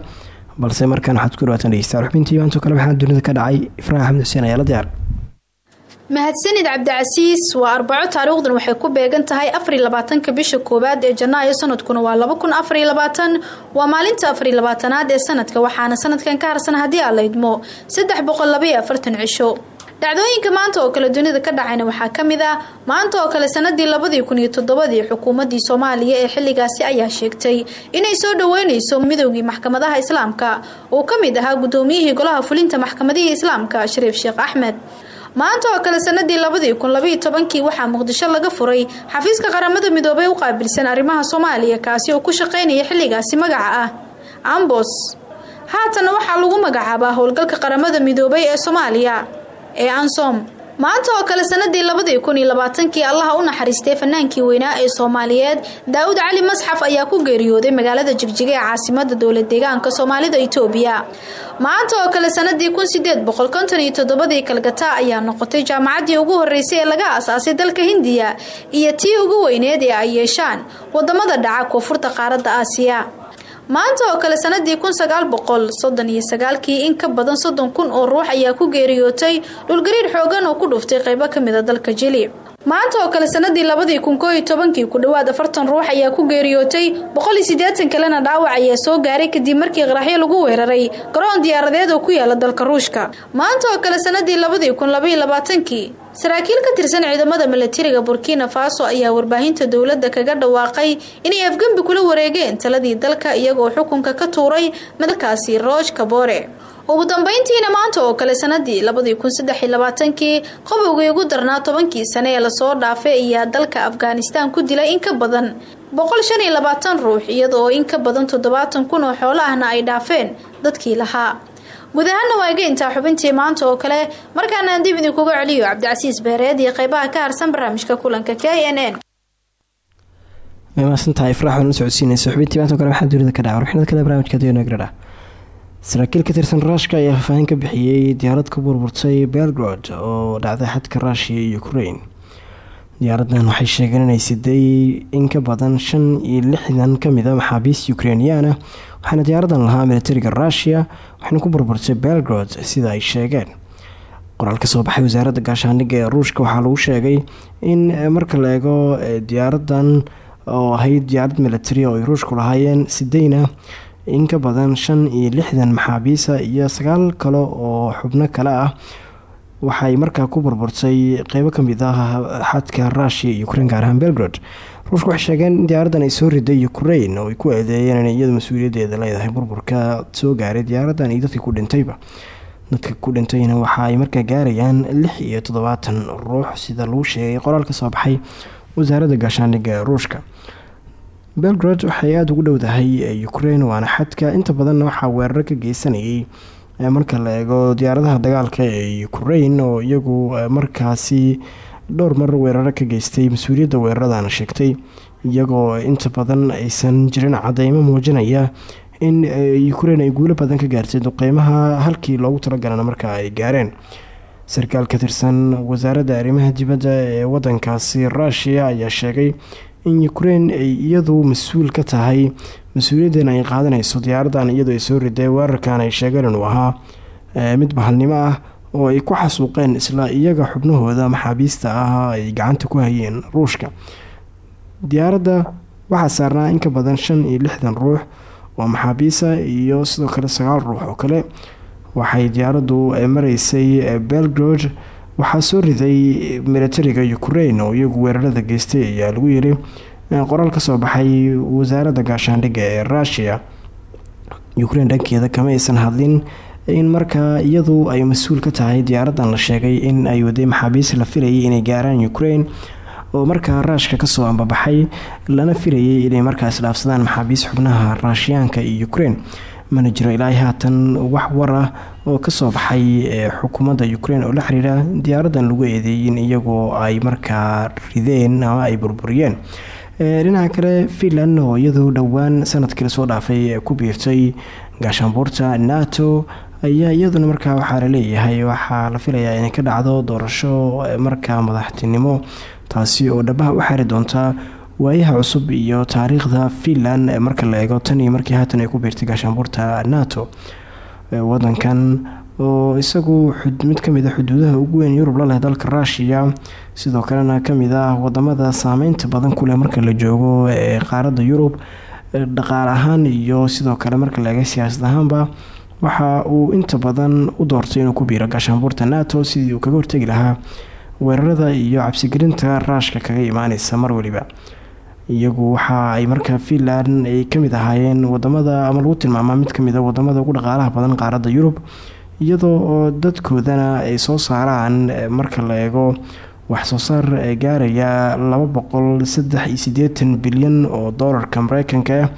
balse markaan waxaad ku dhawaataan dhegeystayaal xubintii maantoo kale waxaa dunida ka dhacay ifraax axmed ayaa la diyaar. Mahadsanid cabdicasiis waa arbaco taariikhdan waxay ku beegan tahay afariy labaatanka bisha koowaad ee janaayo sanadkuna waa laba kun afariy labaatan. Waa maalinta afariy labaatanaad ee sanadka waxaana sanadkan ka harsan haddii aan la idmo saddex boqol afartan cisho dhacdooyinka maanta oo kale dunida ka dhacayna waxaa ka mid ah maanta oo kale sanadii labadii kun iyo toddobadii xukuumadii soomaaliya ee xilligaasi ayaa sheegtay inay soo dhaweyneyso midoogii maxkamadaha islaamka. Uu ka mid ahaa gudoomiyihii golaha fulinta maxkamadihii islaamka shariif sheekh axmed. Maanta oo kale sanadii labadii kun labaiyo tobankii waxaa muqdisho laga furay xafiiska qaramada midoobey u qaabilsan arrimaha soomaaliya kaasi oo ku shaqeynaya xilligaasi magaca ah. Ambos haatana waxaa lagu magacaabaa howlgalka qaramada midoobay ee soomaaliya ee ansom maanta oo kale sanadii labadii kun iyo labaatankii allaha u naxariistay fanaankii weynaa ee soomaaliyeed daawud cali masxaf ayaa ku geeriyooday magaalada jigjiga ee caasimada dowlad deegaanka soomaalida itoobiya. Maanta oo kale sanadii kun sideed boqol konton iyo toddobadii kalgata ayaa noqotay jaamacaddii ugu horeysay ee laga aasaasay dalka hindiya iyo tii ugu weyneed ee ay yeeshaan waddamada dhaca koonfurta qaaradda aasiya maanta oo kale sanadii kun sagaal boqol soddon iyo sagaalkii in ka badan soddon kun oo ruux ayaa ku geeriyootay dhulgariir xoogan oo ku dhuftay qeybo ka mid a dalka jili maanta oo kale sanadii labadii kun koo iyo tobankii ku dhowaad afartan ruux ayaa ku geeriyootay boqol iyo siddeetan kalena dhaawac ayaa soo gaaray kadib markii qaraxyo lagu weeraray garoon diyaaradeed oo ku yaalla dalka ruushka. maanta oo kale sanadii labadii kun labaiyo labaatankii saraakiil ka tirsan ciidamada milatariga burkina faso ayaa warbaahinta dowladda kaga dhawaaqay inay afgembi kula wareegeen taladii dalka iyagoo xukunka ka tuuray madalkaasi rooj kabore ugu dambeyntiina maanta oo kale sanadii labadii kun saddex iyo labaatankii qobowgii ugu darnaa tobankii sane ee la soo dhaafay ayaa dalka afghanistan ku dilay in ka badan boqol shan iyo labaatan ruux iyada oo in ka badan toddobaatan kun oo xoolo ahna ay dhaafeen dadkii lahaa. Guud ahaana waa iga xubintii maanta oo kale markaanaan dib idinkuga celiyo cabdicasiis beereed iyo qeybaha ka harsan barnaamijka kulanka k n n. Maadsantahay ifraax la socodsiinaysa xubintii maanta o kale waxaa dunida ka dhaca warbixinada kale barnamijka dnagradha saraakiil ka tirsan ruushka ayaa faahfaahin ka bixiyey diyaarad ka burburtay belgrod oo dhacday xadka ruushiya iyo ukrain diyaaradan waxay sheegeen inay siday in ka badan shan iyo lixdan ka mid a maxaabiist ukreiniyaana waxaana diyaaradan lahaa militariga ruushiya waxayna ku burburtay belgrod sida ay sheegeen. Qoraal ka soo baxay wasaaradda gaashaandhigga ee ruushka waxaa lagu sheegay in marka la eego diyaaradan oo ahayd diyaarad militari oo ay ruushku lahaayeen sideyna in ka badan shan iyo lixdan maxaabiisa iyo sagaal kale oo xubno kale ah. Waxay markaa ku burburtay qeybo ka mid ah xadka rushia iyo ukrain gaar ahaan belgrade. Ruushka waxay sheegeen in diyaaradan ay soo riday ukrain oo ay ku eedeeyeen inay iyadu mas'uuliyaddeeda leedahay burburka soo gaaray diyaaradan iyo dadkii ku dhintayba. Dadka ku dhintayna waxa ay markaa gaarayaan lix iyo toddobaatan ruux sida lagu sheegay qoraal ka soo baxay wasaaradda gaashaandhigga ruushka belgrade waxay aada ugu dhowdahay ukrain waana xadka. Inta badanna waxaa weeraro ka geysanayay marka la eego diyaaradaha dagaalka ee ukrain oo iyagu markaasi dhowr mar weeraro ka geystay mas'uuliyadda weeraradan sheegtay iyagoo inta badan aysan jirin cadeymo muujinaya in ukrain ay guulo badan ka gaartay duqeymaha halkii loogu talagalana markaa ay gaareen. Sarkaal ka tirsan wasaaradda arrimaha dibadda ee wadankaasi rushia ayaa sheegay in ukrain ay iyadu mas'uul ka tahay. Mas'uuliyaddan ay qaadanayso diyaaradan iyadoo ay soo riday weerarkan ay sheegeen inuu ahaa mid bahalnimo ah oo ay ku xasuuqeen isla iyaga xubnahooda maxaabiista ah ay gacanta ku hayeen ruushka. Diyaaradda waxaa saarnaa in ka badan shan iyo lixdan ruux oo maxaabiisa iyo sidoo kale sagaal ruux oo kale. Waxay diyaaraddu mareysay belgrade waxaa soo riday militariga ukrain oo iyagu weerarada geystay ayaa lagu yiri qoraal ka soo baxay wasaaradda gaashaandhigga ee rushia ukrain dhankeeda kama aysan hadlin in markaa iyadu ay mas'uul ka tahay diyaaradan la sheegay in ay waday maxaabiis la filayay inay gaaraan ukrain oo markaa raashka ka soo ambabaxay lana filayay inay markaas dhaafsadaan maxaabiis xubnaha raashiyaanka iyo ukrain mana jiro ilaa haatan wax war ah oo ka soo baxay xukuumadda ukrain oo la xiriira diyaaradan lagu eedeeyin iyagoo ay markaa rideen ama ay burburiyeen. Dhinaca kale finland oo iyadu dhowaan sannadkii la soo dhaafay ku biirtay gaashaanbuurta nato ayaa iyaduna markaa waxaa la leeyahay waxaa la filayaa inay ka dhacdo doorasho markaa madaxtinimo taasi oo dhabaha u xari doonta waayaha cusub iyo taariikhda finland marka la eego tan iyo markii haatan ay ku biirtay gaashaanbuurta nato wadankan oo isagu mid ka mid a xuduudaha ugu weyn yurub la leh dalka rushia sidoo kalena ka mid ah waddamada saameynta badan kuleh marka la joogo ee qaaradda yurub dhaqaale ahaan iyo sidoo kale marka la eega siyaasad ahaanba waxa uu inta badan u doortay inuu ku biiro gaashaanbuurta nato sidii uu kaga hortegi lahaa weerarada iyo cabsigelinta raashka kaga imaaneysa mar waliba iyagu waxa ay markaa finland ay ka mid ahaayeen waddamada ama lagu tilmaamaa mid ka mid a waddamada ugu dhaqaalaha badan qaaradda yurub iyadoo oo dadkoodana ay soo saaraan marka la eego waxsoo saar gaaraya laba boqol saddex iyo sideetan bilyan oo doolarka mareykanka ah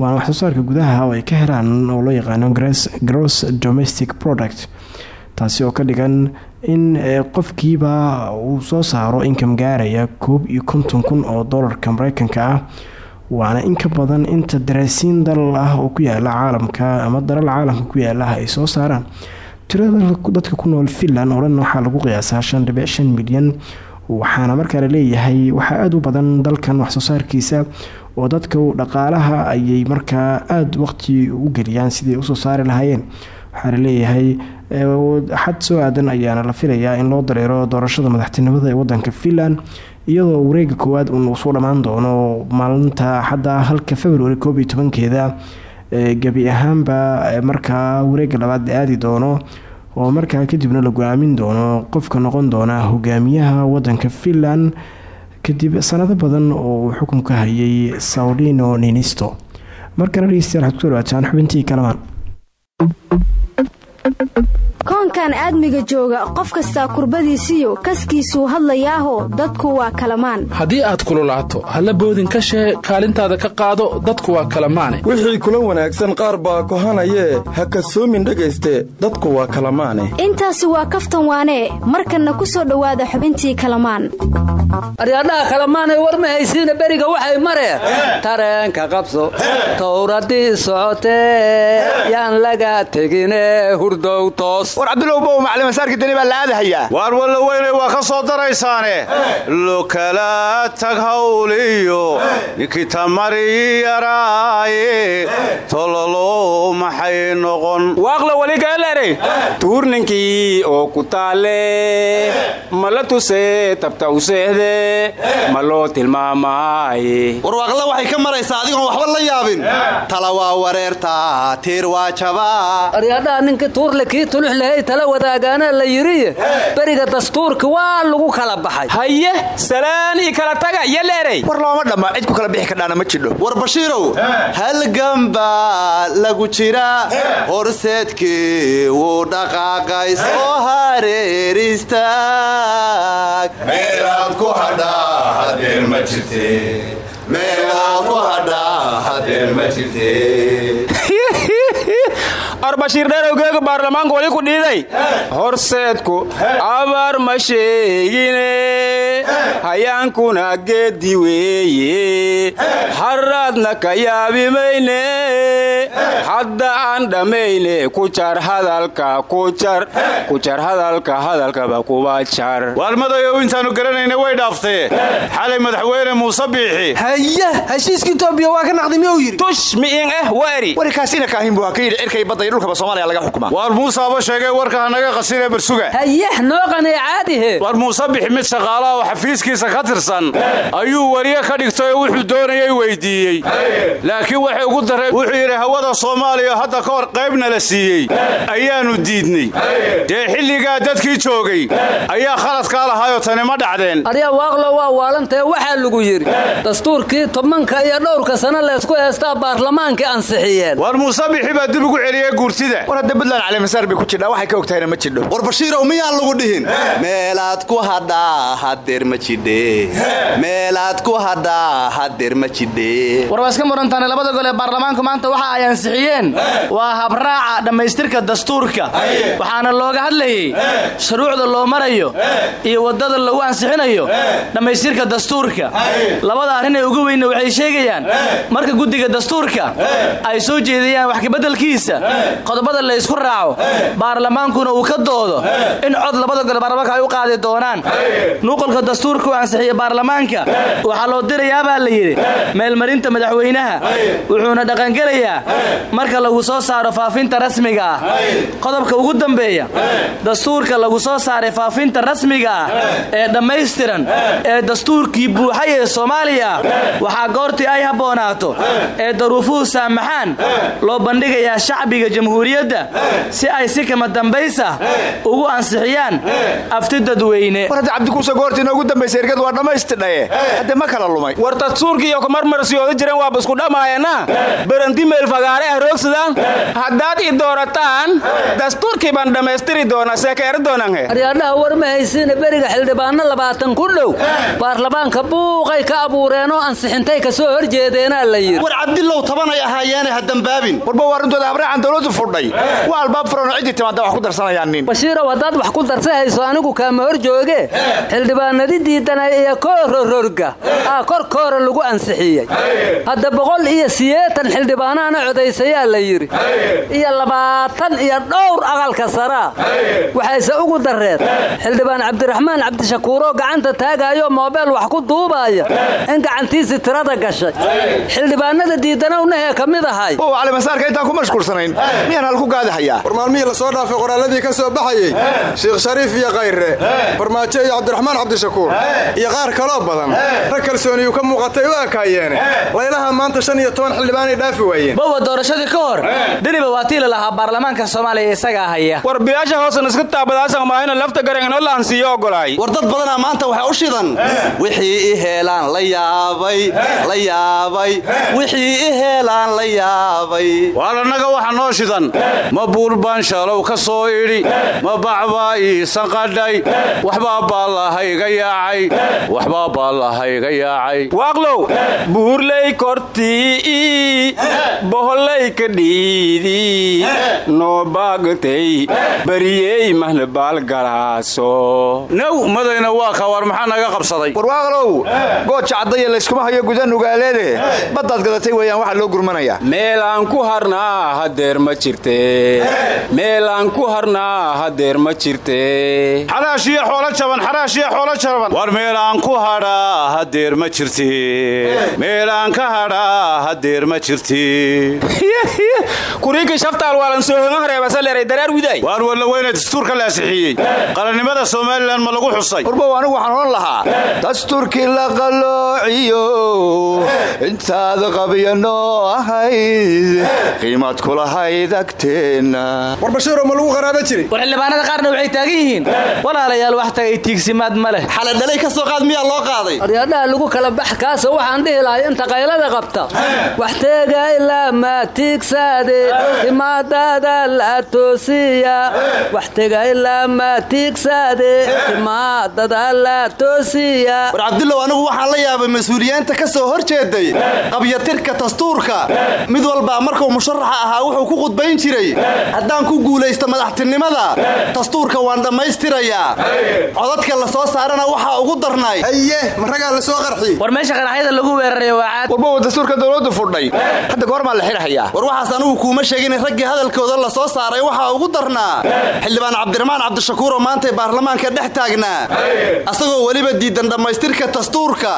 waana waxsoo saarka gudaha oo ay ka helaan oo loo yaqaano gross domestic product taasi oo ka dhigan in qofkiiba uu soo saaro inkam gaaraya koob iyo konton kun oo doolarka mareykanka ah waana in ka badan inta daraasiin dalal ah oo ku yaalla caalamka ama dalal caalamka ku yaalla ay soo saaraan. Tirada dadka ku nool finland oo dhan waxaa lagu qiyaasaa shan dhibic shan milyan waxaana markaa la leeyahay waxaa aada u badan dalkan waxsoo saarkiisa oo dadka dhaqaalaha ayay markaa aada waqti u geliyaan sidii u soo saari lahaayeen waxaa la leeyahay xad soo aadan ayaana la filayaa in loo dareero doorashada madaxtinimada ee wadanka finland iyadoo wareega koowaad uun soo dhammaan doono maalinta xadda halka february koob iyo tobankeeda. Gebi ahaanba markaa wareega labaad la aadi doono oo markaa kadibna la go'aamin doono qofka noqon doona hogaamiyaha wadanka finland kadib sanado badan oo xukunka hayay saulino ninisto. Markana dhegeystayaal waxaad ku dhawaataan xubintii kalamaan Thank you koonkan aadmiga jooga qof kastaa kurbadiisiyo kaskiisuu hadlayaaho dadku waa kalamaan. Haddii aad kululaato halla boodin ka shee kaalintaada ka qaado dadku waa kalamaane. Wixii kula wanaagsan qaar baa kohanayee ha kasoomin dhegayste dadku waa kalamaane. Intaasi waa kaftan waanee markanna ku soo dhowaada xubintii kalamaan. Aryaadhaha kalamaanay war ma haysiina beriga waxay mareen tareenka qabso towradii socotee yaan laga tegine hurdow toos war cabdulow bow maclimasaarki dani baa la aadahayaa waar walla weynay waa ka soo daraysaane. Lokala tag hawliyo ninkii tamari yaraaye. Tololo maxay noqon. Waaqla weligaeleer leeray? Tuurninkii oo ku taale. Ma la tusee tabta u seexde ma loo tilmaamaaye. Warwaaqla waxay ka maraysaa adigoon waxba la yaabin. Tala waa wareerta tiir waa jabaa lahay tala wadaagaana la yidhi beriga dastuurka waa lagu kala baxay. Haye salaan ii kala taga iyo leeray. War looma dhamma cid ku kala bixi kadhaana ma jidho. War bashiirow halgan baa lagu jira. Horseedkii wuu dhaqaaqay soo hareer istaag meelaad ku hadhaa hadeer ma jirte meelaad ku hadhaa hadeer ma jirte arbashiir dheerowgeega baarlamaanku wali ku dhiiday. Horseedku abaar ma sheegine. Hayaankuna geeddi weeye. Harraadna ka yaabi mayne hadda aan dhammayne ku jar hadalka ku jar. Ku jar hadalka hadalkaba kuba jar. Waalmadayow intaannu garanayna way dhaaftee. Xalay madaxweyne muuse biixi. Haya heshiiska itoobiya waa ka naqdi miyuu yidhi? Tush mi'in eh wari warikaasina kaahin buu ha ka yidhi cirkay badda iyo dhulkaba soomaaliya laga xukumaa waar muusaaba sheegay warka hanaga qasinee barsuga hayah noo qanee caadihe war muuse bixi mid shaqaalaha oo xafiiskiisa ka tirsan. Ayuu wariye ka dhigtay oo wuxuu doonayay weydiiyey. Laakiin waxay ugu dareen wuxuu yidhi hawada soomaaliya hadda ka hor qaybna la siiyey. Ayaannu diidney dee xilligaa dadkii joogay. Ayaa khaladkaa lahaayoo tani ma dhacdeen. Aryaa waaqlo waa waalantae waxaa lagu yidhi dastuurkii tobanka iyo dhowrka sano leysku heestaa baarlamaankii ansixiyeen. War muuse bixi baa dib ugu celiyey guurtida war hadda buntland calimasaar bay ku jidhaa waxay ka ogtahayna ma jidho. War bashiirow miyaan lagu dhihin? Meelaad ku hadhaa hadeer ma jidhe. Meelaad ku hadhaa hadeer ma jidhe. War waa iska murantaane labada gol ee baarlamaanku maanta waxa ay ansixiyeen. Waa habraaca dhammaystirka dastuurka. Waxaana looga hadlayey shuruucda loo marayo iyo waddada lagu ansixinayo dhammaystirka dastuurka. Labada arrin ee ugu weynna waxay sheegayaan marka guddiga dastuurka ay soo jeediyaan wax kabeddelkiisa qodobada la ysku raaco baarlamaankuna uu ka doodo in cod labada baarlamaanka ay u qaadi doonaan. Nuqolka dastuurka u ansixiya baarlamaanka waxaa loo dirayaa baa la yidhi. Meelmarinta madaxweynaha wuxuuna dhaqangelayaa marka lagu soo saaro faafinta rasmiga. Ah qodobka ugu dambeeya dastuurka lagu soo saaray faafinta rasmiga ah ee dhammaystiran ee dastuurkii buuxay ee soomaaliya waxaa goortii ay habboonaato ee daruufuhu saamaxaan loo bandhigayaa shacbiga jamhuuriyadda si ay si kama dambaysa ugu ansixiyaan afti dadweyne. War hadda cabdikuusa goortiina ugu dambaysa ergadu waa dhammaystidhaye hadde ma kala lumay. War dastuurkii iyo kumarmarsiyooda jireen waaba isku dhammaayana beranti meelfagaare ah roogsadaan haddaad i doorataan dastuurkii baan dhammaystiri doonaa seekeeri doonanhe aryaadhaha war ma haysiina beriga xildhibaanno labaatan ku dhow. Baarlamaanka buuqay ka abuureenoo ansixintay ka soo horjeedeenaa la yidhi. War cabdilow tobanay ahaayeene ha dambaabin. Warba waa runtooda habraacan dowladdu fudhay waa albaab furanoo ciddii timaada wax ku darsanayaan nin. Bashiirow haddaad wax ku darsahayso anigu kaama hor jooge? Xildhibaanadi diidana iyo koorororga. Aa korkoora lagu ansixiyey. Hadda boqol iyo siyeetan xildhibaanaana codaysayaa la yidhi. Iyo labaatan iyo dhowr aqalka saraa waxayse ugu darreed. Xildhibaan cabdiraxmaan cabdishakuuroo gacanta taagayo moobeel wax ku duubaaya. In gacantiisii tirada gashay. Xildhibaanada diidanownahe ka mid ahay miyaan halku gaadahayaa war maalmihii la soo dhaafay qoraalladii ka soo baxayey sheikh shariif iyo kayre farmaajo iyo cabdiraxmaan cabdishakuur iyo qaar kaloo badan. Rag kalsooniyuu ka muuqatay u ekaayeene laylaha maanta shan iyo toban xildhibaanay dhaafi waayeen. Bowa doorashadii ka hor. Deniba waa tii la lahaa baarlamaanka soomaaliya isagaa haya war biyaasha hoosan iska taabadaasan maahina lafta garanganoo la ansiiyo ogolaay. War dad badanaa maanta waxay u shidan. Wixii i heelaan la yaabay la yaabay. Wixii i heelaan la yaabay shidan ma buur baan shalow ka soo idhi ma bacbaa iisan qadhay waxbaa baallahayga yaacay waxbaa baallahayga yaacay. Waaqlow buurley kortii bohollay ka dhiidii noo baagtay bariyey mahna baalgalaaso naw madayna waa ka war maxaa naga qabsaday? Warwaaqlow gooja caddaya layskuma hayo guda nugaaleede. Baddaad gadatay weeyaan waxaa loo gurmanayaa meelaan ku harnaa hadeer ma jirte. Meelaan ku harnaa hadeer ma jirte. Xaraashiyo xoolo jaban xaraashiyo xoolo jaban. War meelaan ku hadhaa hadeer ma jirti meelaan ka hadhaa hadeer ma jirti kuriinka shaftaal waalan soohonga hareebasaleeray daraar widaay waar walla weyne dastuurka la ansixiyey qarannimada somalilan ma lagu xusay. Warbow anigu waxaan odhan lahaa dastuurkii la qalloociyo intaad qabya noo ahayd kulahayd agteenna war bashiiro ma lagu qaraaba jiray war xildhibaanada qaarna waxay taagan yihiin. Walaalayaal wax tagay tiigsimaad ma leh. Xaladhalay ka soo qaad miyaa loo qaaday? Aryadhaha lagu kala bax kaasoo waxaan dhihi lahay inta qaylada qabta. Wax teegay lama tiigsaade. Timaadada la toosiya. Wax tegay lama tiigsaade. Timaadada la toosiya. War cabdullow anigu waxaan la yaabay mas'uuliyiinta ka soo hor jeeday qabyatirka dastuurka. Mid walbaa markuu musharaxa ahaa wuxuu ku khudbayn jiray. Haddaan ku guulaysto madaxtinimada dastuurka waan dhammaystirayaa codadka la soo saarana waxaa ugu darnay. Aye ma ragaa la soo qarxi. War meesha qaraxyada lagu weeraray waa caad. Warbow dastuurka dowladdu fudhay hadda goormaa la xidhahayaa war waxaas anigu kuuma sheegin in raggii hadalkooda la soo saaray waxaa ugu darnaa. Xildhibaan cabdiraxmaan cabdishakuur oo maantay baarlamaanka dhex taagnaa. Asagoo weliba diidan dhammaystirka dastuurka.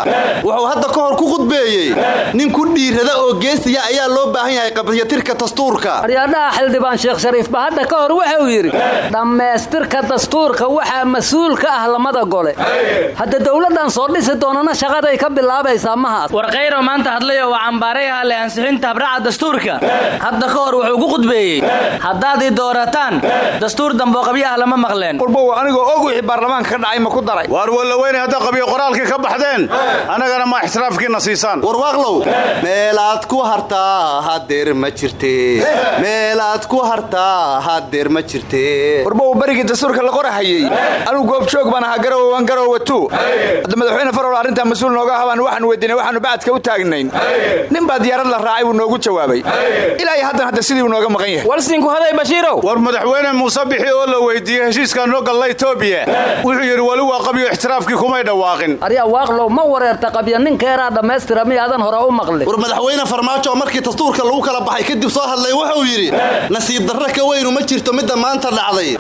Wuxuu hadda ka hor ku khudbeeyey. Nin ku dhiirada oo geesiya ayaa loo baahan yahay qabyatirka dastuurka aryadhaha xildhibaan sheekh shariifba hadda ka hor wuxuu yidhi dhammaystirka dastuurka waxaa mas'uul ka ah lamada gole. Hadda dowladdan soo dhisi doonana shaqaday ka bilaabaysaa mahaas war kayro maanta hadlayoo waa cambaaray ahaale ansixinta habraaca dastuurka. Hadda ka hor wuxuu ku khudbeeyey haddaad i doorataan dastuur damboo qabyo ah lama maqleen. Warbow anigoo og wixii baarlamaanka ka dhacay ma ku daray. Waar walla weyne hadda qabyo qoraalkii ka baxdeen annagana ma ixtiraafkiina siisaan. Warwaaqlow meelaad ku hartaa hadeer ma jirte meelaad ku hartaa hadeer ma jirte. Warbow berigii dastuurka la qorahayey anugu goobjoog baan ahaa garowan garowa tu hadda madaxweyne farol arrintaa mas'uul nooga habaan waxaanu weydiinay waxaanu bacadka u taagnayn. Nin baa diyaarad la raacay buu noogu jawaabay. Ilaa iyo haddan hadda sidii uu nooga maqan yahay. Walsinku haday bashiirow. War madaxweyne muuse bixi oo la weydiiyey heshiiska noo galla etoobiya wuxuu yidhi weli waa qabyo ixtiraafkii kumay dhawaaqin. Aryaa waaqlow ma wareerta qabya ninkeeraa dhammaystira miyaadan hore u maqlin war madaxweyne farmaajo oo markii dastuurka lagu kala baxay kadib soo hadlay wuxuu yidhi nasiib. Darro ka weynu ma jirto midda maanta dhacday.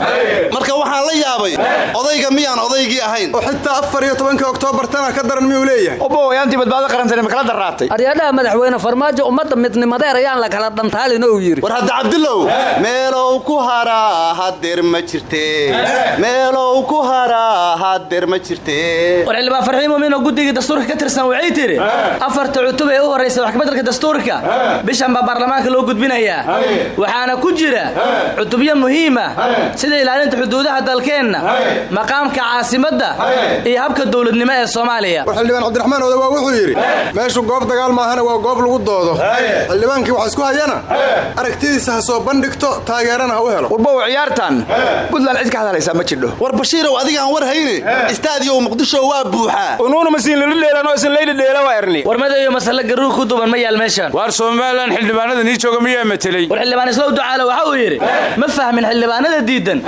Marka waxaan la yaabay odayga miyaan odaygii ahayn? Oo xitaa afar iyo tobanka oktoobar tana ka daran miyuu leeyahay? Obow ayaantii badbaado qarantani ma kala daraatay aryadhaha madaxweyne farmaajo ummadda midnimadeer ayaan la kala dhantaalin ou yidhi. War hadda cabdillow meelow ku haraa hadeer ma jirte. Meelow ku haraa hadeer ma jirte. War xildhibaan farxiin muumin oo guddigii dastuurka ka tirsan waxay tidhi afarta cutub ee u horraysa wax kabeddelka dastuurka bishan baa baarlamaanka loo gudbinayaa waxaana ku jira cutubyo muhiima sida ilaalinta xuduudaha dalkeenna maqaamka caasimadda iyo habka dowladnimo ee soomaaliya. Xildhibaan cabdiraxmaan oda waa wuxuu yidhi meeshu goob dagaal maahana waa goob lagu doodo. Xildhibaankii waxa isku hayana aragtidiisa ha soo bandhigto taageerana ha u helo. Warbow ciyaartan. Puntland cid ka hadlaysaa ma jidho. War bashiirow adigaan war hayne istaadiyow muqdisho waa buuxaa unuuna masiin lili dheelanoo isin layli dheela waa erni. War madayo masale garuur ku duban ma yaal meeshan waar somalilan xildhibaanada nii jooga miyaa war xildhibaan islow ducaale waxa uu yidhi ma fahmin xildhibaanada diidan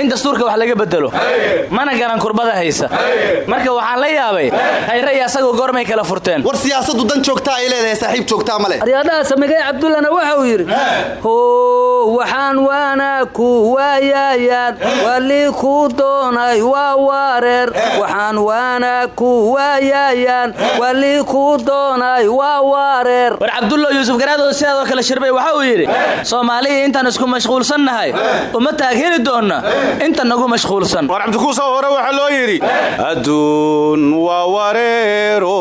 in dastuurka wax laga bedelo mana garan kurbada haysa. Marka waxaan la yaabay hayre iyo asagoo goormay kala furteen. War siyaasaddu dan joogtaa ay leedahay saaxiib joogtaa ma leh. Aryadhaha samigay cabdullana waxa uu yidhi how waxaan waana ku waayayaan wali ku doonay waa wareer waxaan waana ku waayayaan wali ku doonay waa wareer war cabdullo yuusuf garaadoo sidaadoo kale shirbay waxa uu yidhi soomaaliya intaan isku mashquulsannahay uma taag heli doonna inta nagu mashquulsan. War cabdikuusa hore waxaa loo yidhi adduun waa wareero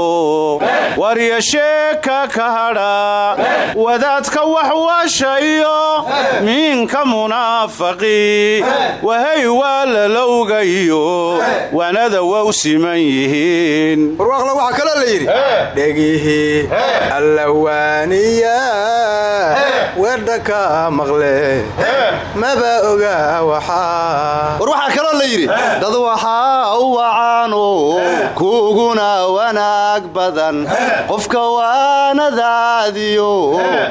warya sheeka ka hadha wadaadka wax washayo miinka munaafaqi wahay waa lalowgayo wanada waa u siman yihiin. Warwaaqla waxaa kaloo la yidhi dhegihii allawaaniya weedha war waxaa kaloo la yidhi dad waxaa u wacaano kuguna wanaag badan. Qofka waanadaadiyo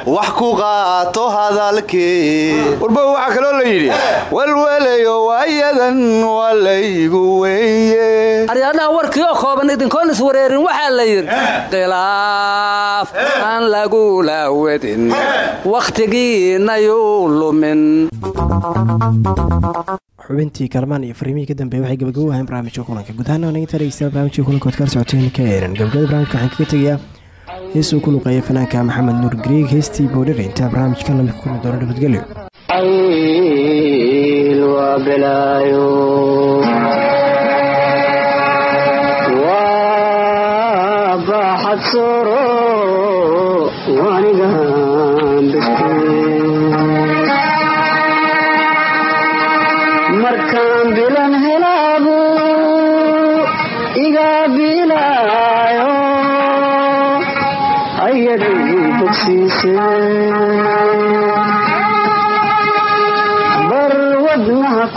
wax ku qaato hadalkii. Warbow waxaa kaloo la yidhi walwelayo waayadan walaygu weye aryadhaha warkii oo kooban idinkoon iswareerin waxaa la yidhi khilaaf aan lagula wedin inayu lumin xubintii kalamaan iyo fariimihii ka waxay gabagabo wahayn barnaamijka kulanka guud ahaana wanagita dhegeystayaal barnamijka kulanka ood kala socoteen kairan gabagabada barnamijka waxaan kaga tegayaa hees uu ku fanaanka maxamed nuur griig heestii boodhare intaa barnaamijka la mid ku kulmi doona nabadgelyo.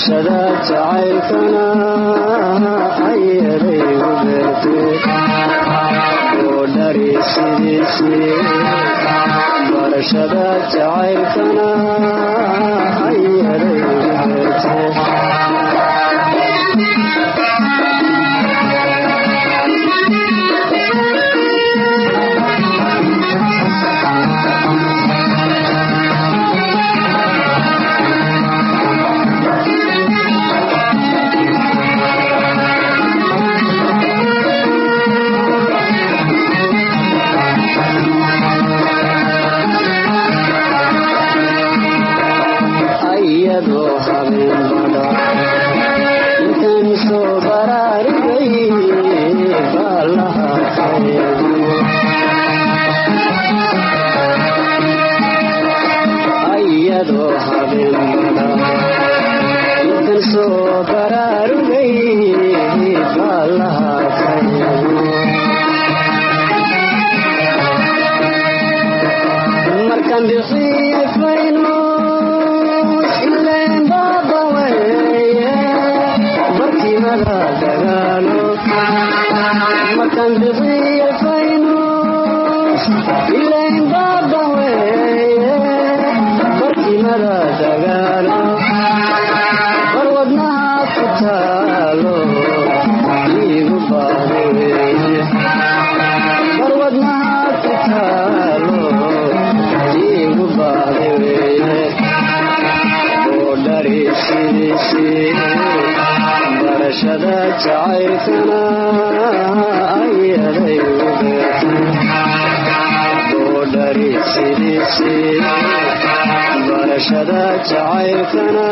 bulshada jacaylkana ay yeelay u beertay dhariisidiisii barashada jacaylkana ay yeelay ugu beertay cishada jacaylkana